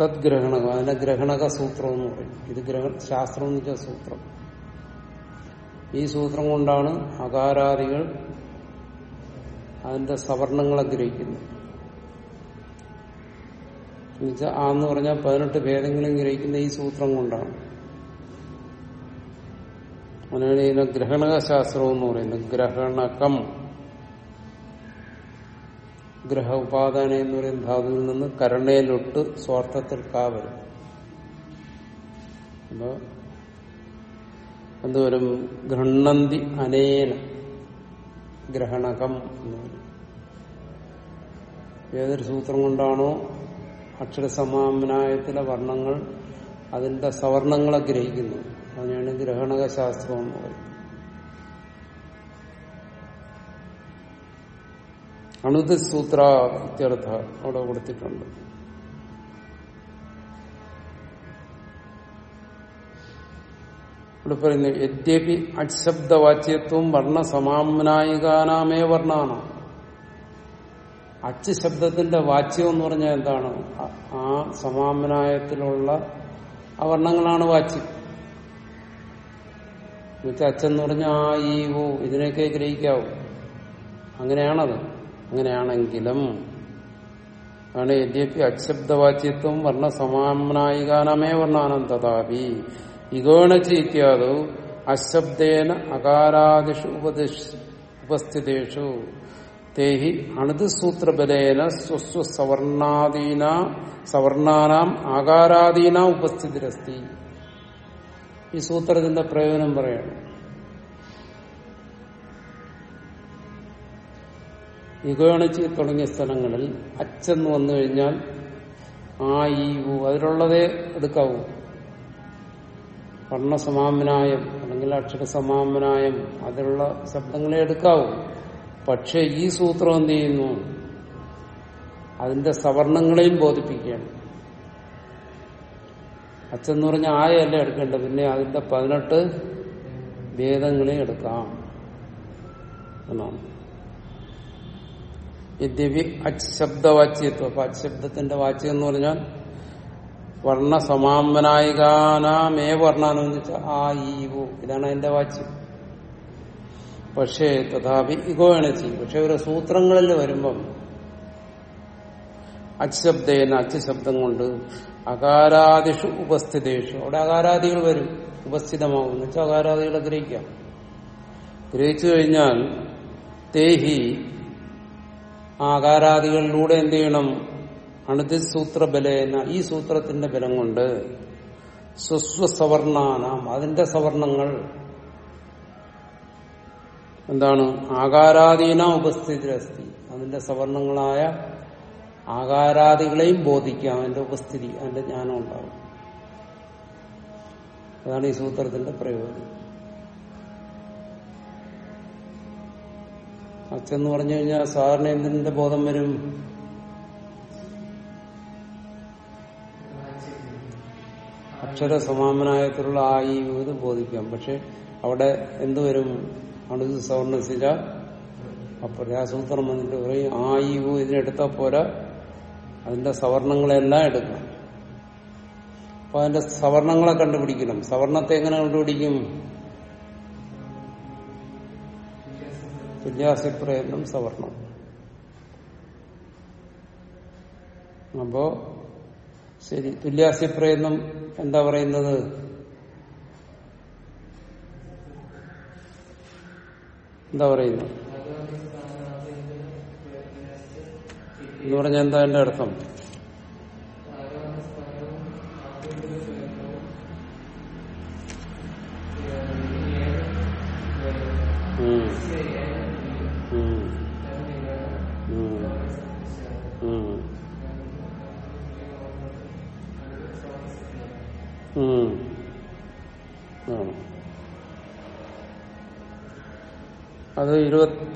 തദ് അതിനെ ഗ്രഹണക സൂത്രം എന്ന് പറയും. ഇത് ഗ്രഹ ശാസ്ത്രം എന്ന് വെച്ചാൽ സൂത്രം. ഈ സൂത്രം കൊണ്ടാണ് അകാരാദികൾ അതിന്റെ സവർണങ്ങളെ ഗ്രഹിക്കുന്നത്. എന്നുവെച്ചാൽ ആ എന്ന് പറഞ്ഞാൽ പതിനെട്ട് ഭേദങ്ങളും ഗ്രഹിക്കുന്ന ഈ സൂത്രം കൊണ്ടാണ്. അങ്ങനെയാണ് ഇതിനെ ഗ്രഹണക ശാസ്ത്രം എന്ന് പറയുന്നത്. ഗ്രഹണകം. ഗ്രഹ ഉപാദാന എന്ന് പറയുന്ന ധാതുവിൽ നിന്ന് കരണയിലൊട്ട് സ്വാർത്ഥത്തിൽ കാ വരും അപ്പൊ എന്തുവരും ഗൃണ്ണന്തി അനേന ഗ്രഹണകം എന്ന് പറയും. ഏതൊരു സൂത്രം കൊണ്ടാണോ അക്ഷരസമാമനായത്തിലെ വർണങ്ങൾ അതിന്റെ സവർണങ്ങളെ ഗ്രഹിക്കുന്നത്? അതിനാണ് ഗ്രഹണക ശാസ്ത്രം എന്ന് പറയുന്നത്. അണുത് സൂത്ര ഇത്യർത്ഥ അവിടെ കൊടുത്തിട്ടുണ്ട്. ഇവിടെ പറയുന്നു യദ്യപി അച്ഛബ്ദവാച്യത്വം വർണ സമാമനായികാനാമേ വർണാണ്. അച്ച് ശബ്ദത്തിന്റെ വാച്യം എന്ന് പറഞ്ഞാൽ എന്താണ്? ആ- സമാമനായത്തിലുള്ള ആ വർണങ്ങളാണ് വാച്യം. എന്നുവെച്ചാൽ അച്ഛൻ എന്ന് പറഞ്ഞാൽ ആ ഈ ഓ ഇതിനൊക്കെ ഗ്രഹിക്കാവൂ. അങ്ങനെയാണത്. അങ്ങനെയാണെങ്കിലും ആണ് യദ്യപി അക്ഷബ്ദവാച്യത്വം വർണ സമാനായികാനമേ വർണാനം തഥാപി ഇഗോണച്ച് ഇത്യാദോ അശബ്ദേന അകാരാദിഷു ഉപസ്ഥിതേഷു. തേഹി അണുതസൂത്രബലേന സ്വസ്വ സവർണാദീന സവർണാനാം ആകാരാദീന ഉപസ്ഥിതിരസ്തി. ഈ സൂത്രത്തിന്റെ പ്രയോജനം പറയണം. ഇഗോണിച്ച് തുടങ്ങിയ സ്ഥലങ്ങളിൽ അച്ചെന്ന് വന്നു കഴിഞ്ഞാൽ ആ ഈ അതിലുള്ളതേ എടുക്കാവൂ. വർണസമാമനായം അല്ലെങ്കിൽ അക്ഷരസമാമനായം അതിലുള്ള ശബ്ദങ്ങളെ എടുക്കാവൂ. പക്ഷെ ഈ സൂത്രം എന്ത് ചെയ്യുന്നു? അതിന്റെ സവർണങ്ങളെയും ബോധിപ്പിക്കുകയാണ്. അച്ഛന്ന് പറഞ്ഞ ആയല്ല എടുക്കേണ്ടത്? പിന്നെ അതിന്റെ പതിനെട്ട് ഭേദങ്ങളെ എടുക്കാം എന്നാണ്. യദ്യപി അച് ശബ്ദവാച്യത്വം അപ്പൊ അച്ഛബ്ദത്തിന്റെ വാച്യം എന്ന് പറഞ്ഞാൽ വർണ സമാമനായികാനാമേ വർണാന്ന് വെച്ചാൽ ആ ഈവു ഇതാണ് അതിന്റെ വാച്യം. പക്ഷേ തഥാപി ഇഗോയാണ് ചെയ്യും പക്ഷെ ഒരു സൂത്രങ്ങളിൽ വരുമ്പം അച്ഛബ്ദേന അച്ഛശബ്ദം കൊണ്ട് അകാരാദിഷു ഉപസ്ഥിതേഷു. അവിടെ അകാരാദികൾ വരും ഉപസ്ഥിതമാകും എന്ന് വെച്ചാൽ അകാരാദികളെ ഗ്രഹിക്കാം ഗ്രഹിച്ചു കഴിഞ്ഞാൽ തേഹി ആകാരാദികളിലൂടെ എന്ത് ചെയ്യണം? അണുതി സൂത്ര ബലേന ഈ സൂത്രത്തിന്റെ ബലം കൊണ്ട് സ്വസ്വസവർണാനാം അതിന്റെ സവർണങ്ങൾ എന്താണ്? ആകാരാദീന ഉപസ്ഥിതിരസ്തി. അതിന്റെ സവർണങ്ങളായ ആകാരാദികളെയും ബോധിക്കാം. അതിന്റെ ഉപസ്ഥിതി അതിന്റെ ജ്ഞാനം ഉണ്ടാവും. അതാണ് ഈ സൂത്രത്തിന്റെ പ്രയോജനം അച്ഛന്ന് പറഞ്ഞു കഴിഞ്ഞാൽ സാറിന് എന്തിന്റെ ബോധം വരും? അക്ഷര സമാമനായത്തിലുള്ള ആ ഈ ഇത് ബോധിക്കാം. പക്ഷെ അവിടെ എന്തുവരും അണുത് സവർണസില അപ്പോൾ ആ സൂത്രം വന്നിട്ട് പറയും ആ ഈ ഊ ഇതിനെടുത്താൽ പോരാ. അതിന്റെ സവർണങ്ങളെല്ലാം എടുക്കണം അപ്പൊ അതിന്റെ സവർണങ്ങളെ കണ്ടുപിടിക്കണം. സവർണത്തെ എങ്ങനെ കണ്ടുപിടിക്കും? തുല്യാസി പ്രയത്നം സവർണം. അപ്പോ ശരി തുല്യാസി പ്രയത്നം എന്താ പറയുന്നത്? എന്താ പറയുന്നത്? എന്ന് പറഞ്ഞാൽ എന്താ എന്റെ അർത്ഥം?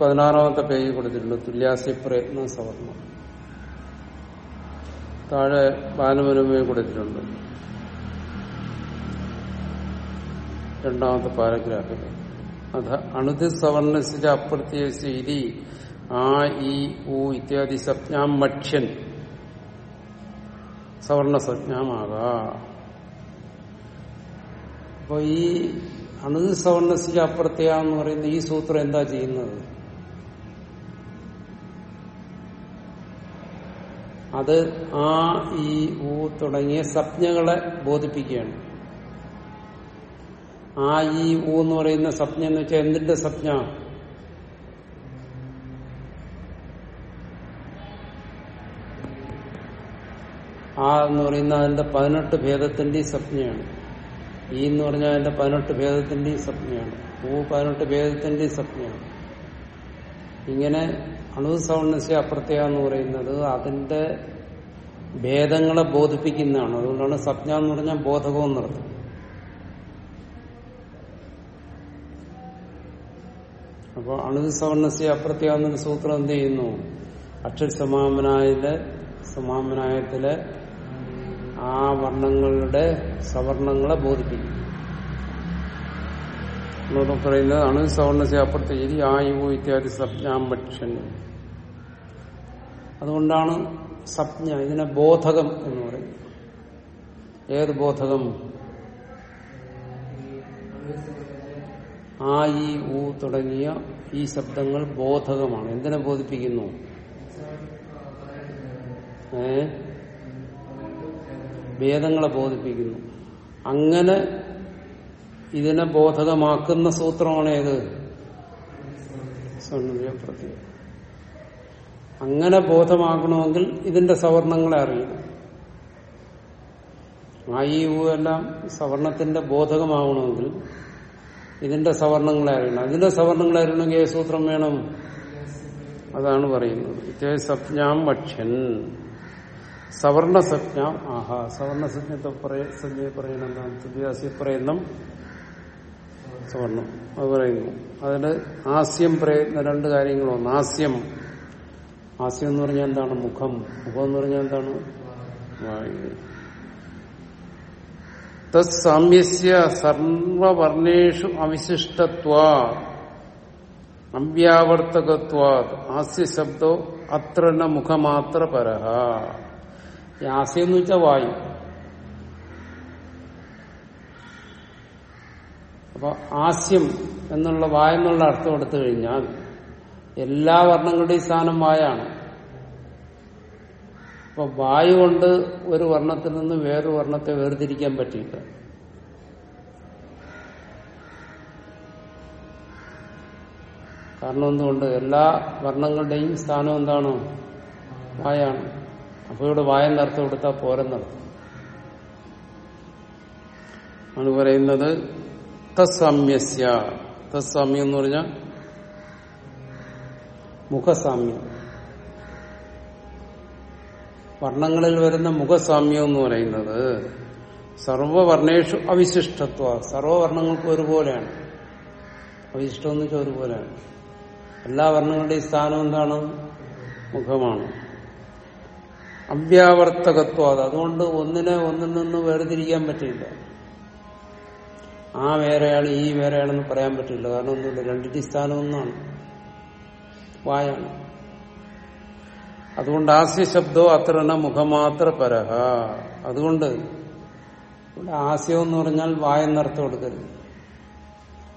പതിനാറാമത്തെ പേജ് കൊടുത്തിട്ടുണ്ട്. തുല്യാസി പ്രയത്ന സവർണം താഴെ ബാലമനുമയെ കൊടുത്തിട്ടുണ്ട്. രണ്ടാമത്തെ പാരഗ്രാഫിൽ. അത് അണുതി സവർണസിച്ച അപ്രത്യേകിച്ച് ഇരി ആ ഇ ഉ ഇത്യാദി സപ്ഞാം മക്ഷ്യൻ. സവർണ സജ്ഞാമാകാ അപ്പൊ ഈ അണുതി സവർണസിച്ച അപ്രത്യ എന്ന് പറയുന്ന ഈ സൂത്രം എന്താ ചെയ്യുന്നത്? അത് ആ ഈ ഊ തുടങ്ങിയ സ്വപ്നങ്ങളെ ബോധിപ്പിക്കുകയാണ്. ആ ഈ ഊ എന്ന് പറയുന്ന സ്വപ്നം എന്ന് വെച്ചാൽ എന്തിന്റെ സ്വപ്ന? ആ എന്ന് പറയുന്ന അതിന്റെ പതിനെട്ട് ഭേദത്തിന്റെ സ്വപ്നയാണ്. ഈ എന്ന് പറഞ്ഞാൽ അതിന്റെ പതിനെട്ട് ഭേദത്തിന്റെ സ്വപ്നയാണ്. ഊ പതിനെട്ട് ഭേദത്തിന്റെ സ്വപ്നയാണ്. ഇങ്ങനെ അണുസൗണ്യസ്യ അപ്രത്യ എന്ന് പറയുന്നത് അതിന്റെ ഭേദങ്ങളെ ബോധിപ്പിക്കുന്നതാണ്. അതുകൊണ്ടാണ് സപ്ന എന്ന് പറഞ്ഞാൽ ബോധകവും നടത്തും അപ്പോൾ അണുസവർണസ്യ അപ്രത്യ എന്നൊരു സൂത്രം എന്ത് ചെയ്യുന്നു? അക്ഷര സമാമനായത്തിലെ ആ വർണങ്ങളുടെ സവർണങ്ങളെ ബോധിപ്പിക്കും എന്നോട് പറയുന്നത് അണു സവർണസ്യ അപ്രത്യേകി ആയുവു ഇത്യാദി സപ്ഞാമ്പക്ഷൻ അതുകൊണ്ടാണ് സപ്ഞ ഇതിനെ ബോധകം എന്ന് പറയുന്നത്. ഏത് ബോധകം? ആ ഈ ഊ തുടങ്ങിയ ഈ ശബ്ദങ്ങൾ ബോധകമാണ്. എന്തിനെ ബോധിപ്പിക്കുന്നു? ഏ? വേദങ്ങളെ ബോധിപ്പിക്കുന്നു. അങ്ങനെ ഇതിനെ ബോധകമാക്കുന്ന സൂത്രമാണ് ഏത് പ്രത്യേകം അങ്ങനെ ബോധമാകണമെങ്കിൽ ഇതിന്റെ സവർണങ്ങളെ അറിയണം. ആയി എല്ലാം സവർണത്തിന്റെ ബോധകമാകണമെങ്കിൽ ഇതിന്റെ സവർണങ്ങളെ അറിയണം. അതിന്റെ സവർണങ്ങളെ അറിയണമെങ്കിൽ ഏത് സൂത്രം വേണം? അതാണ് പറയുന്നത്. സപ്ഞാം ഭക്ഷ്യൻ സവർണ സജ്ഞാം ആഹാ. സവർണ സജ്ഞത്തെ സജ്ഞ പറയുന്ന എന്താണ് പറയുന്ന സവർണം. അത് പറയുന്നു. അതിന് ആസ്യം പ്രയത്നം രണ്ട് കാര്യങ്ങളൊന്ന് ആസ്യം. ആസ്യം എന്ന് പറഞ്ഞാൽ എന്താണ് മുഖം? മുഖം എന്ന് പറഞ്ഞാൽ എന്താണ്? വായു. സർവർണേഷു സർവവർണേഷു അവിശിഷ്ടത്വാ അവ്യാവർത്തകത്വാത് ആസ്യ ശബ്ദോ അത്ര മുഖമാത്ര പരഹ. ആസ്യം എന്ന് വെച്ചാൽ വായു. അപ്പൊ ആസ്യം എന്നുള്ള വായെന്നുള്ള അർത്ഥം എടുത്തു കഴിഞ്ഞാൽ എല്ലാ വർണങ്ങളുടെയും സ്ഥാനം വായാണ്. അപ്പൊ വായു കൊണ്ട് ഒരു വർണത്തിൽ നിന്ന് വേറൊരു വർണത്തെ വേർതിരിക്കാൻ പറ്റില്ല കാരണം എന്തുകൊണ്ട്? എല്ലാ വർണങ്ങളുടെയും സ്ഥാനം എന്താണ്? വായാണ്. അപ്പൊ ഇവിടെ വായ അർത്ഥം കൊടുത്താൽ പോരെന്നർത്ഥം ആണ് പറയുന്നത് തസ്സാമ്യസ്യ. തസ്സാമ്യം എന്ന് പറഞ്ഞാൽ മുഖസാമ്യം. വർണങ്ങളിൽ വരുന്ന മുഖസാമ്യം എന്ന് പറയുന്നത് സർവവർണേഷു അവിശിഷ്ടത്വ. സർവവർണങ്ങൾക്കും ഒരുപോലെയാണ്. അവിശിഷ്ടം എന്ന് വെച്ചാൽ ഒരുപോലെയാണ്. എല്ലാ വർണങ്ങളുടെയും സ്ഥാനം എന്താണ്? മുഖമാണ്. അവ്യാവർത്തകത്വം. അത് അതുകൊണ്ട് ഒന്നിനെ ഒന്നിൽ നിന്ന് വേർതിരിക്കാൻ പറ്റില്ല. ആ വേറെയാണ് ഈ വേറെയാണെന്ന് പറയാൻ പറ്റില്ല. കാരണം ഒന്നുമില്ല. രണ്ടിന്റെ സ്ഥാനം ഒന്നാണ്. വായാണ്. അതുകൊണ്ട് ആസ്യ ശബ്ദോ അത്ര മുഖമാത്ര പരഹ. അതുകൊണ്ട് ഇവിടെ ആസ്യം എന്ന് പറഞ്ഞാൽ വായെന്നർത്ഥം എടുക്കരുത്.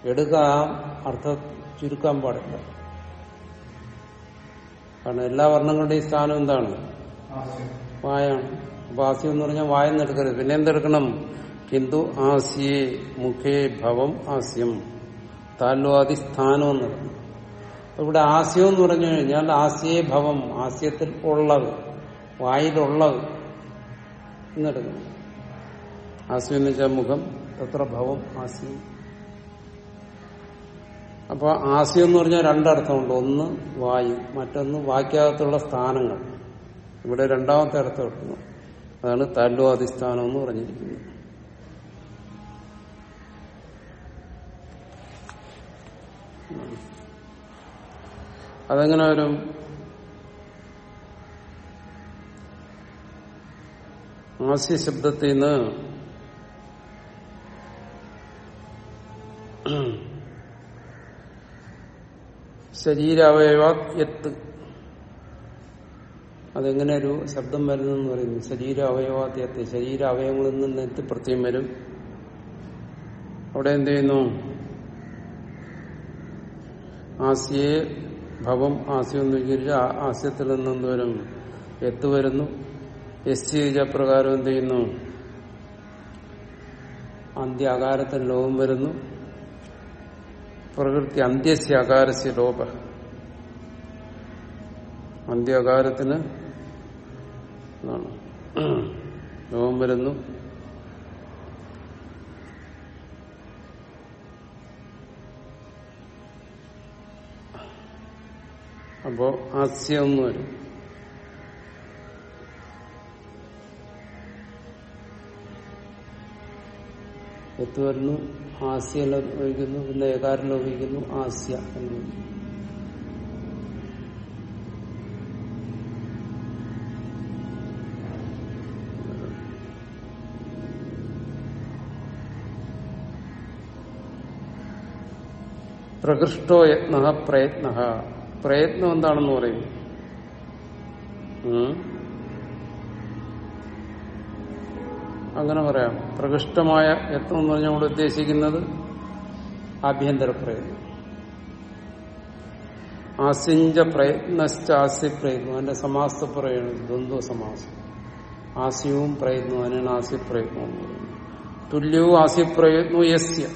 എടുക്കാം അർത്ഥം ചുരുക്കാൻ പാടില്ല. കാരണം എല്ലാ വർണങ്ങളുടെയും സ്ഥാനം എന്താണ്? വായാണ്. അപ്പൊ ആസ്യം എന്ന് പറഞ്ഞാൽ വായെന്നെടുക്കരുത് പിന്നെ എന്തെടുക്കണം? കിന്തു ആസ്യേ മുഖേ ഭവം ആസ്യം. താല്വാദി സ്ഥാനം എന്ന് പറഞ്ഞു ഇവിടെ ആസ്യം എന്ന് പറഞ്ഞു കഴിഞ്ഞാൽ ആസ്യേ ഭവം ആസ്യത്തിൽ ഉള്ളത് വായിലുള്ളത് എന്നെടുക്കണം ആസ്യം എന്ന് വെച്ചാൽ മുഖം തത്ര ഭവം ആസ്യം. അപ്പൊ ആസ്യം എന്ന് പറഞ്ഞാൽ രണ്ടർത്ഥമുണ്ട്. ഒന്ന് വായു മറ്റൊന്ന് വാക്യാകത്തുള്ള സ്ഥാനങ്ങൾ. ഇവിടെ രണ്ടാമത്തെ അർത്ഥം എടുക്കുന്നു. അതാണ് താല്വാധിസ്ഥാനം എന്ന് പറഞ്ഞിരിക്കുന്നത്. അതെങ്ങനെ വരും? ആസ്യ ശബ്ദത്തിൽ നിന്ന് ശരീരാവയവ എത്ത്. അതെങ്ങനെ ഒരു ശബ്ദം വരുന്നെന്ന് പറയുന്നു. ശരീര അവയവാദ്യത്തെ ശരീര അവയവങ്ങളിൽ നിന്ന് എത്തി പ്രത്യം വരും. അവിടെ എന്ത് ചെയ്യുന്നു? ആസ്യയെ ഭവം ആസ്യം എന്ന് വിചാരിച്ച ആസ്യത്തിൽ നിന്ന് എന്ത് വരും എത്ത് വരുന്നു എസ് പ്രകാരം എന്ത് ചെയ്യുന്നു? അന്ത്യാകാരത്തിൽ ലോകം വരുന്നു. പ്രകൃതി അന്ത്യസ്യ അകാരസ്യ ലോപ. അന്ത്യാകാരത്തിന് ലോകം വരുന്നു. അപ്പോ ആസ്യം വരും എത്ത് വരുന്നു ആസ്യ ലോപിക്കുന്നു പിന്നെ ഏകാരം ലോപിക്കുന്നു ആസ്യ എന്ന്. പ്രകൃഷ്ടോ യത്ന പ്രയത്ന പ്രയത്നം എന്താണെന്ന് പറയും. അങ്ങനെ പറയാം. പ്രകൃഷ്ടമായ യത്നം എന്ന് പറഞ്ഞാൽ നമ്മൾ ഉദ്ദേശിക്കുന്നത് ആഭ്യന്തര പ്രയത്നം. ആസിഞ്ച പ്രയത്നശ്ചാസ്യ പ്രയത്നം. അതിന്റെ സമാസ പറയുന്നത് ദ്വന്ദ്വ സമാസം. ആസ്യവും പ്രയത്നവും അതിനാണ് ആസ്യപ്രയത്നം തുല്യവും ആസ്യപ്രയത്നവും യസ്യ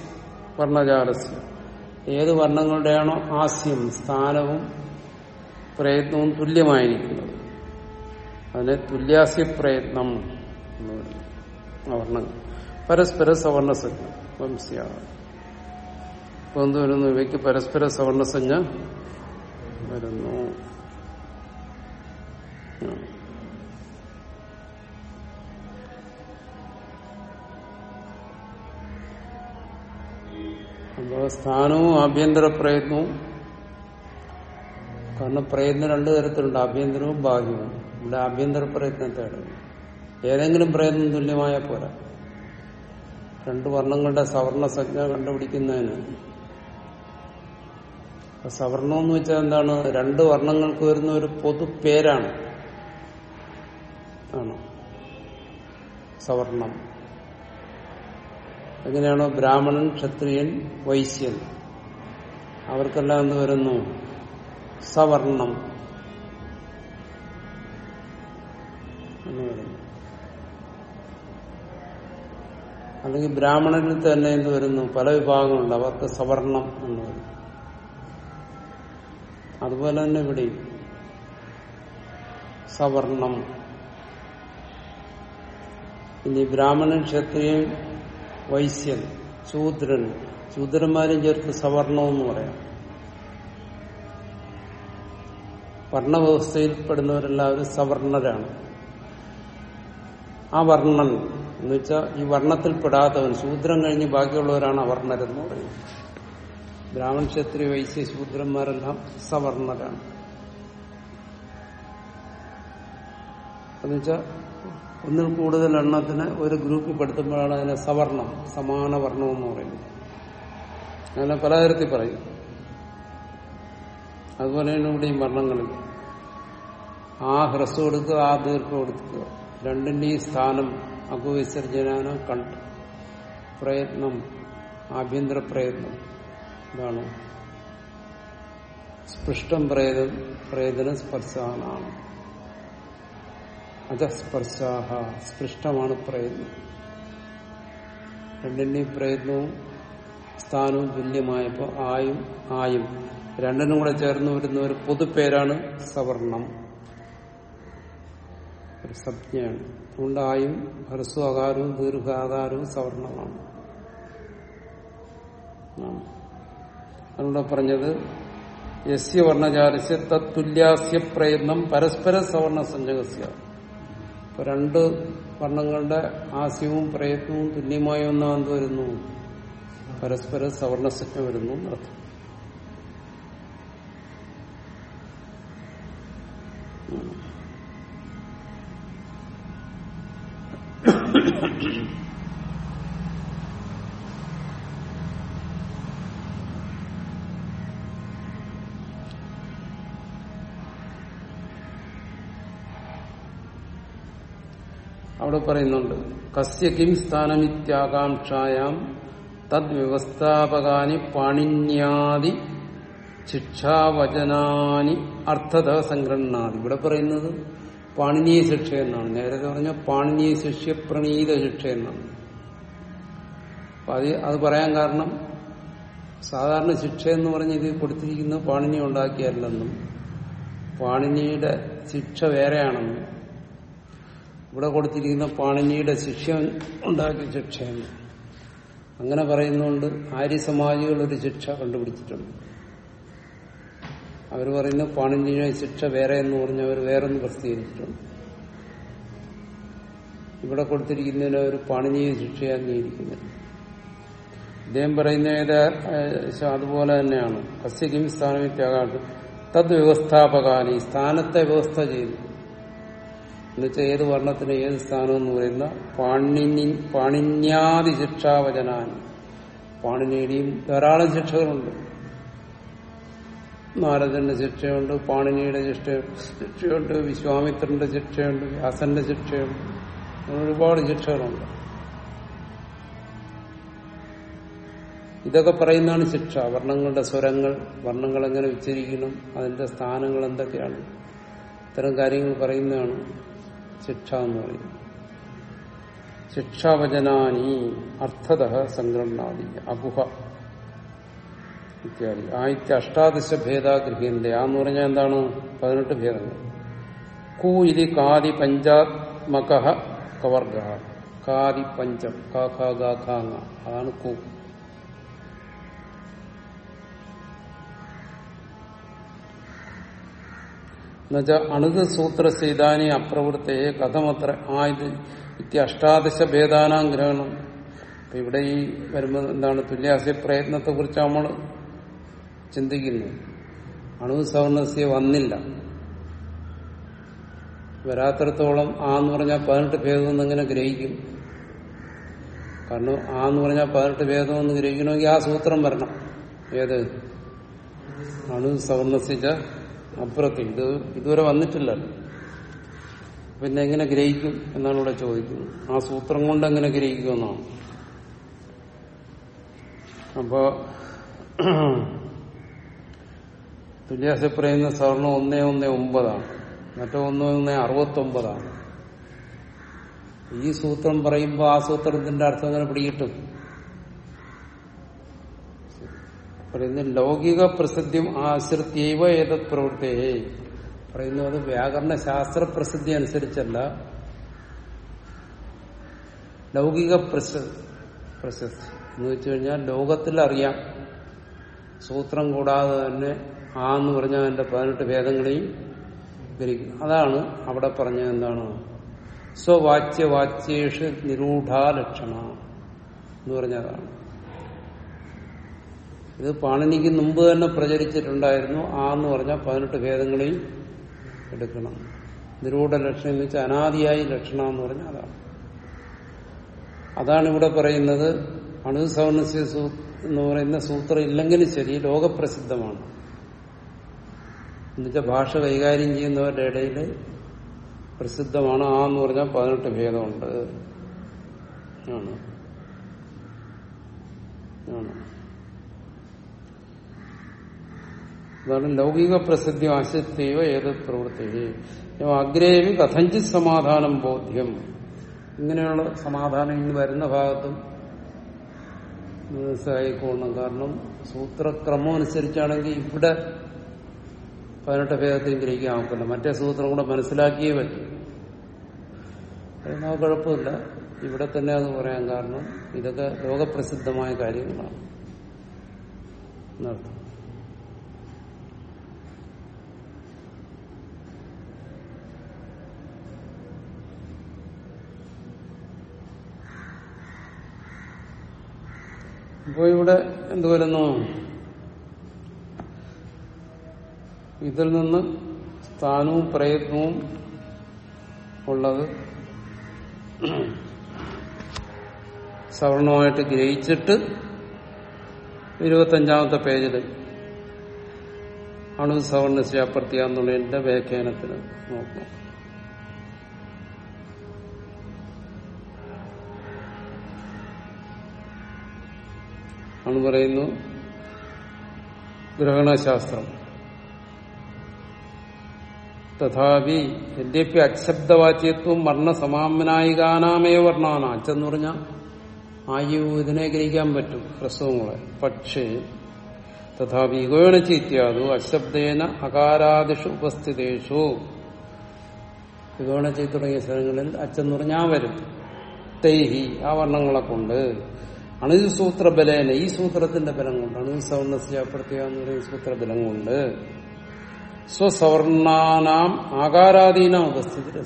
വർണജാലസ്യ. ഏത് വർണങ്ങളുടെയാണോ ആസ്യം സ്ഥാനവും പ്രയത്നവും തുല്യമായിരിക്കുന്നത്. അതിനെ തുല്യാസ്യ പ്രയത്നം എന്ന് പരസ്പര സവർണസഞ്ജ വംശിയാണ് ഇപ്പൊ എന്ത് വരുന്നു? ഇവയ്ക്ക് പരസ്പര സവർണസഞ്ജ വരുന്നു. അപ്പോ സ്ഥാനവും ആഭ്യന്തര പ്രയത്നവും. കാരണം പ്രയത്നം രണ്ടു തരത്തിലുണ്ട്. ആഭ്യന്തരവും ബാഹ്യവും. ഇവിടെ ആഭ്യന്തര പ്രയത്നത്തെയാണ്. ഏതെങ്കിലും പ്രയത്നം തുല്യമായ പോരാ. രണ്ട് വർണങ്ങളുടെ സവർണ സംജ്ഞ കണ്ടുപിടിക്കുന്നതിന്. സവർണം എന്ന് വെച്ചാൽ എന്താണ്? രണ്ട് വർണങ്ങൾക്ക് വരുന്ന ഒരു പൊതു പേരാണ്. ആണോ. സവർണം. എങ്ങനെയാണോ ബ്രാഹ്മണൻ ക്ഷത്രിയൻ വൈശ്യൻ. അവർക്കെല്ലാം എന്ത് വരുന്നു? സവർണം. എന്ന് പറയുന്നു അല്ലെങ്കിൽ ബ്രാഹ്മണനിൽ തന്നെ എന്ത് വരുന്നു? പല വിഭാഗങ്ങളുണ്ട്. അവർക്ക് സവർണം എന്ന് പറയും അതുപോലെ തന്നെ ഇവിടെ സവർണം. ഇനി ബ്രാഹ്മണൻ ക്ഷത്രിയൻ വൈശ്യൻ ശൂദ്രൻ ശൂദ്രന്മാരും ചേർത്ത് സവർണം എന്ന് പറയാം. വർണവ്യവസ്ഥയിൽപ്പെടുന്നവരെല്ലാവരും സവർണരാണ്. ആ വർണൻ എന്ന് വെച്ചാൽ ഈ വർണത്തിൽ പെടാത്തവൻ ശൂദ്രം കഴിഞ്ഞ് ബാക്കിയുള്ളവരാണ് അവർണരെന്ന് പറയുന്നത് ബ്രാഹ്മണ ക്ഷത്രിയ വൈശ്യ ശൂദ്രന്മാരെല്ലാം സവർണരാണ്. എന്നുവെച്ചാൽ ഒന്നിൽ കൂടുതൽ എണ്ണത്തിന് ഒരു ഗ്രൂപ്പിൽ പെടുത്തുമ്പോഴാണ് അതിനെ സവർണം സമാന വർണം എന്ന് പറയുന്നത്. അങ്ങനെ പലതരത്തിൽ പറയും. അതുപോലെയാണ് ഇവിടെ ഈ വർണങ്ങളിൽ. ആ ഹ്രസ്വം കൊടുക്കുക ആ ദീർഘം കൊടുക്കുക രണ്ടിന്റെയും സ്ഥാനം അകുവിസർജന കണ്ട് പ്രയത്നം ആഭ്യന്തര പ്രയത്നം ഇതാണ്. സ്പൃഷ്ടം പ്രേതം പ്രേതന സ്പർശാനാണ്. അജസ്പർശാഹ സ്പൃഷ്ടമാണ് പ്രയത്നം. രണ്ടിന്റെയും പ്രയത്നവും സ്ഥാനവും തുല്യമായപ്പോൾ ആയും ആയും. രണ്ടിനും കൂടെ ചേർന്ന് വരുന്ന ഒരു പൊതുപേരാണ് സവർണം. ഒരു സംജ്ഞയാണ്. അതുകൊണ്ട് ആയും ഹ്രസ്വ ആകാരവും ദീർഘാകാരവും സവർണമാണ്. അതുകൊണ്ട് പറഞ്ഞത് യസ്യ വർണചാരസ്യ തത്തുല്യാസ്യ പ്രയത്നം പരസ്പര സവർണ സഞ്ജകസ്യ ഇപ്പൊ രണ്ട് വർണങ്ങളുടെ ആസ്യവും പ്രയത്നവും തുല്യമായ ഒന്നാ എന്ത് വരുന്നു? പരസ്പര സവർണസജ്ഞ വരുന്നു എന്നർത്ഥം അവിടെ പറയുന്നുണ്ട്. കസ്യ കിം സ്ഥാനമിത്യാകാംക്ഷായാം തദ്വ്യവസ്ഥാപകാനി പാണിന്യാദി ശിക്ഷാവചനാനി അർത്ഥത സംഘടനാദി ഇവിടെ പറയുന്നത് പാണിനീയ ശിക്ഷ എന്നാണ്. നേരത്തെ പറഞ്ഞ പാണിനീയ ശിഷ്യ പ്രണീത ശിക്ഷ എന്നാണ്. അത് അത് പറയാൻ കാരണം സാധാരണ ശിക്ഷ എന്ന് പറഞ്ഞ് ഇത് കൊടുത്തിരിക്കുന്നത് പാണിനി ഉണ്ടാക്കിയല്ലെന്നും പാണിനിയുടെ ശിക്ഷ വേറെയാണെന്നും ഇവിടെ കൊടുത്തിരിക്കുന്ന പാണിനിയുടെ ശിക്ഷ ഉണ്ടാക്കിയ ശിക്ഷയാണ് അങ്ങനെ പറയുന്നുണ്ട് ആര്യ സമാജികൾ ഒരു ശിക്ഷ കണ്ടുപിടിച്ചിട്ടുണ്ട്. അവർ പറയുന്ന പാണിനിയുടെ ശിക്ഷ വേറെ എന്ന് പറഞ്ഞ് അവർ വേറൊന്ന് പ്രസിദ്ധീകരിച്ചിട്ടുണ്ട്. ഇവിടെ കൊടുത്തിരിക്കുന്നതിന് ഒരു പാണിനീയ ശിക്ഷ അദ്ദേഹം പറയുന്ന അതുപോലെ തന്നെയാണ്. കസ്യകിം സ്ഥാനമിത്യാകാണ്ട് തദ് വ്യവസ്ഥാപകാനി സ്ഥാനത്തെ വ്യവസ്ഥ ചെയ്തു. എന്നുവെച്ചാൽ ഏത് വർണത്തിന് ഏത് സ്ഥാനം എന്ന് പറയുന്ന പാണിനി പാണിന്യാദി ശിക്ഷാവചനാൻ. പാണിനിയുടെയും ധാരാളം ശിക്ഷകളുണ്ട്. നാരദന്റെ ശിക്ഷയുണ്ട് പാണിനിയുടെ ശിക്ഷ ശിക്ഷയുണ്ട് വിശ്വാമിത്രന്റെ ശിക്ഷയുണ്ട് വ്യാസന്റെ ശിക്ഷയുണ്ട്. ഒരുപാട് ശിക്ഷകളുണ്ട്. ഇതൊക്കെ പറയുന്നതാണ് ശിക്ഷ. വർണങ്ങളുടെ സ്വരങ്ങൾ വർണങ്ങൾ എങ്ങനെ ഉച്ചരിക്കണം അതിന്റെ സ്ഥാനങ്ങൾ എന്തൊക്കെയാണ്? ഇത്തരം കാര്യങ്ങൾ പറയുന്നതാണ് ശിക്ഷ എന്ന് പറയുന്നത് ശിക്ഷാവചനാനി അർത്ഥത സംഗ്രഹണാദി അകുഹ ഇത്യാദി. ആയിരത്തി അഷ്ടാദശ ഭേദാഗൃഹ്യന്റെ ആ പറഞ്ഞാൽ എന്താണ്? പതിനെട്ട് ഭേദങ്ങൾ. കു ഇതി കാതി പഞ്ചാത്മക കവർഗ. കാതി പഞ്ചം കാ ഖ ഗ ഖ അതാണ് കൂ. എന്നുവെച്ചാൽ സൂത്ര സീതാനി അപ്രവൃത്തയെ കഥമത്ര ആയത് ഇത്തി അഷ്ടാദശ ഭേദാനാം ഗ്രഹണം. അപ്പൊ ഇവിടെ ഈ വരുമ്പോൾ എന്താണ് തുല്യാസ്യ പ്രയത്നത്തെ കുറിച്ച് നമ്മൾ ചിന്തിക്കുന്നു. അണു സവർണസ്യ വന്നില്ല. വരാത്രത്തോളം ആ എന്ന് പറഞ്ഞാൽ പതിനെട്ട് ഭേദം എന്നെങ്ങനെ ഗ്രഹിക്കും. കാരണം ആ എന്ന് പറഞ്ഞാൽ പതിനെട്ട് ഭേദം എന്ന് ഗ്രഹിക്കണമെങ്കിൽ ആ സൂത്രം വരണം. ഏത്? അണു സവർണസിച്ച അപ്പുറത്ത് ഇത് ഇതുവരെ വന്നിട്ടില്ലല്ലോ. പിന്നെ എങ്ങനെ ഗ്രഹിക്കും എന്നാണ് ഇവിടെ ചോദിക്കുന്നത്. ആ സൂത്രം കൊണ്ട് എങ്ങനെ ഗ്രഹിക്കുമെന്നാണ് അപ്പോ തുല്യാസ പറയുന്ന സ്വർണം ഒന്നേ ഒന്നേ ഒമ്പതാണ്. മറ്റോ ഒന്ന് ഒന്നേ അറുപത്തി ഒമ്പതാണ് ഈ സൂത്രം പറയുമ്പോൾ ആ സൂത്രത്തിന്റെ അർത്ഥം അങ്ങനെ പിടികിട്ടും? പറയുന്നത് ലൗകിക പ്രസിദ്ധിയും ആശ്രിത്യവ ഏതത് പ്രവൃത്തിയെ പറയുന്നു അത് വ്യാകരണ ശാസ്ത്ര പ്രസിദ്ധി അനുസരിച്ചല്ല. ലൗകിക പ്രസ- പ്രശസ്തി എന്ന് വെച്ചു കഴിഞ്ഞാൽ ലോകത്തിൽ അറിയാം. സൂത്രം കൂടാതെ തന്നെ ആ എന്ന് പറഞ്ഞാൽ അതിന്റെ പതിനെട്ട് ഭേദങ്ങളെയും ഗ്രഹിക്കും അതാണ് അവിടെ പറഞ്ഞത് എന്താണ്? സ്വവാച്യവാച്യേഷ് നിരൂഢാലക്ഷണ എന്ന് പറഞ്ഞതാണ്. ഇത് പാണിനിക്ക് മുമ്പ് തന്നെ പ്രചരിച്ചിട്ടുണ്ടായിരുന്നു. ആ എന്ന് പറഞ്ഞാൽ പതിനെട്ട് ഭേദങ്ങളിൽ എടുക്കണം. നിരൂഢ ലക്ഷണം എന്ന് വെച്ചാൽ അനാദിയായി ലക്ഷണം എന്ന് പറഞ്ഞാൽ അതാണ്. അതാണ് ഇവിടെ പറയുന്നത്. അണുസവർണസ്യ സൂ എന്ന് പറയുന്ന സൂത്രം ഇല്ലെങ്കിലും ശരി ലോകപ്രസിദ്ധമാണ്. എന്നുവെച്ചാൽ ഭാഷ കൈകാര്യം ചെയ്യുന്നവരുടെ ഇടയിൽ പ്രസിദ്ധമാണ്. ആ എന്ന് പറഞ്ഞാൽ പതിനെട്ട് ഭേദമുണ്ട് ആണ്. ആണ്. അതാണ് ലൗകിക പ്രസിദ്ധി ആശ്രയത്തെയോ ഏത് പ്രവൃത്തി അഗ്രേവി കഥഞ്ചിത് സമാധാനം ബോധ്യം. ഇങ്ങനെയുള്ള സമാധാനം ഇനി വരുന്ന ഭാഗത്തും മനസ്സിലായിക്കോണം കാരണം സൂത്രക്രമം അനുസരിച്ചാണെങ്കിൽ ഇവിടെ പതിനെട്ട് ഭേദത്തിൽ ഗ്രഹിക്കാൻ ആക്കില്ല മറ്റേ സൂത്രം കൂടെ മനസ്സിലാക്കിയേ പറ്റും. അത് കുഴപ്പമില്ല. ഇവിടെ തന്നെ അത് പറയാൻ കാരണം ഇതൊക്കെ ലോകപ്രസിദ്ധമായ കാര്യങ്ങളാണ്. എന്നർത്ഥം. ഇപ്പോ ഇവിടെ എന്ത് വരുന്നു? ഇതിൽ നിന്ന് സ്ഥാനവും പ്രയത്നവും ഉള്ളത് സവർണമായിട്ട് ഗ്രഹിച്ചിട്ട് ഇരുപത്തഞ്ചാമത്തെ പേജിൽ അണു സവർണ അപ്രത്യ എന്നുള്ളതിന്റെ വ്യാഖ്യാനത്തിന് നോക്കണം ആണ് പറയുന്നു ഗ്രഹണശാസ്ത്രം. തഥാപി എന്റെപ്പി അക്ഷബ്ദവാച്യത്വം വർണ വർണസമാമനായികാനാമേ വർണാന. അച്ഛന്ന് പറഞ്ഞാൽ ആയു ഇതിനെ ഗ്രഹിക്കാൻ പറ്റും ഹ്രസ്വങ്ങളെ. പക്ഷേ തഥാപി ഇഗോണചിത്യാദു അശബ്ദേന അകാരാദിഷു ഉപസ്ഥിതേഷു. ഇഗോണചി തുടങ്ങിയ സ്ഥലങ്ങളിൽ അച്ഛൻ പറഞ്ഞാൽ വരും. തൈഹി ആ വർണങ്ങളെ കൊണ്ട് അണുജ് സൂത്ര ബലേന ഈ സൂത്രത്തിന്റെ ബലം കൊണ്ട് അണുജ് സവർണസ്യ പ്രത്യേക എന്ന് പറയുന്ന സൂത്രബലം കൊണ്ട് സ്വസവർണാനാം ആകാരാധീന ഉപസ്ഥിതി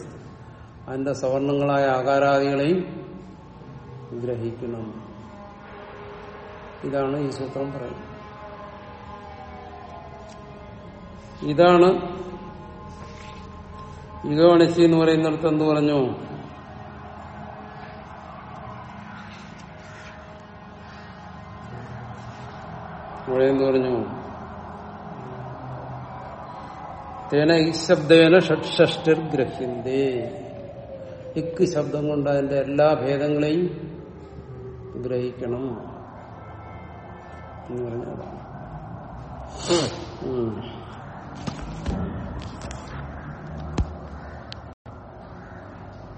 അതിന്റെ സവർണങ്ങളായ ആകാരാദികളെയും ഗ്രഹിക്കണം. ഇതാണ് ഈ സൂത്രം പറയുന്നത്. ഇതാണ് ഇതോ അണിച്ചി എന്ന് പറയുന്നിടത്ത് എന്ത് പറഞ്ഞു? എന്ത് പറഞ്ഞു. തേന ഈ ശബ്ദേന ഷഡ്ഷഷ്ടിർ ഗ്രഹ്യന്തേ ഇക്ക് ശബ്ദം കൊണ്ട് അതിന്റെ എല്ലാ ഭേദങ്ങളെയും ഗ്രഹിക്കണം എന്ന് പറഞ്ഞതാണ്.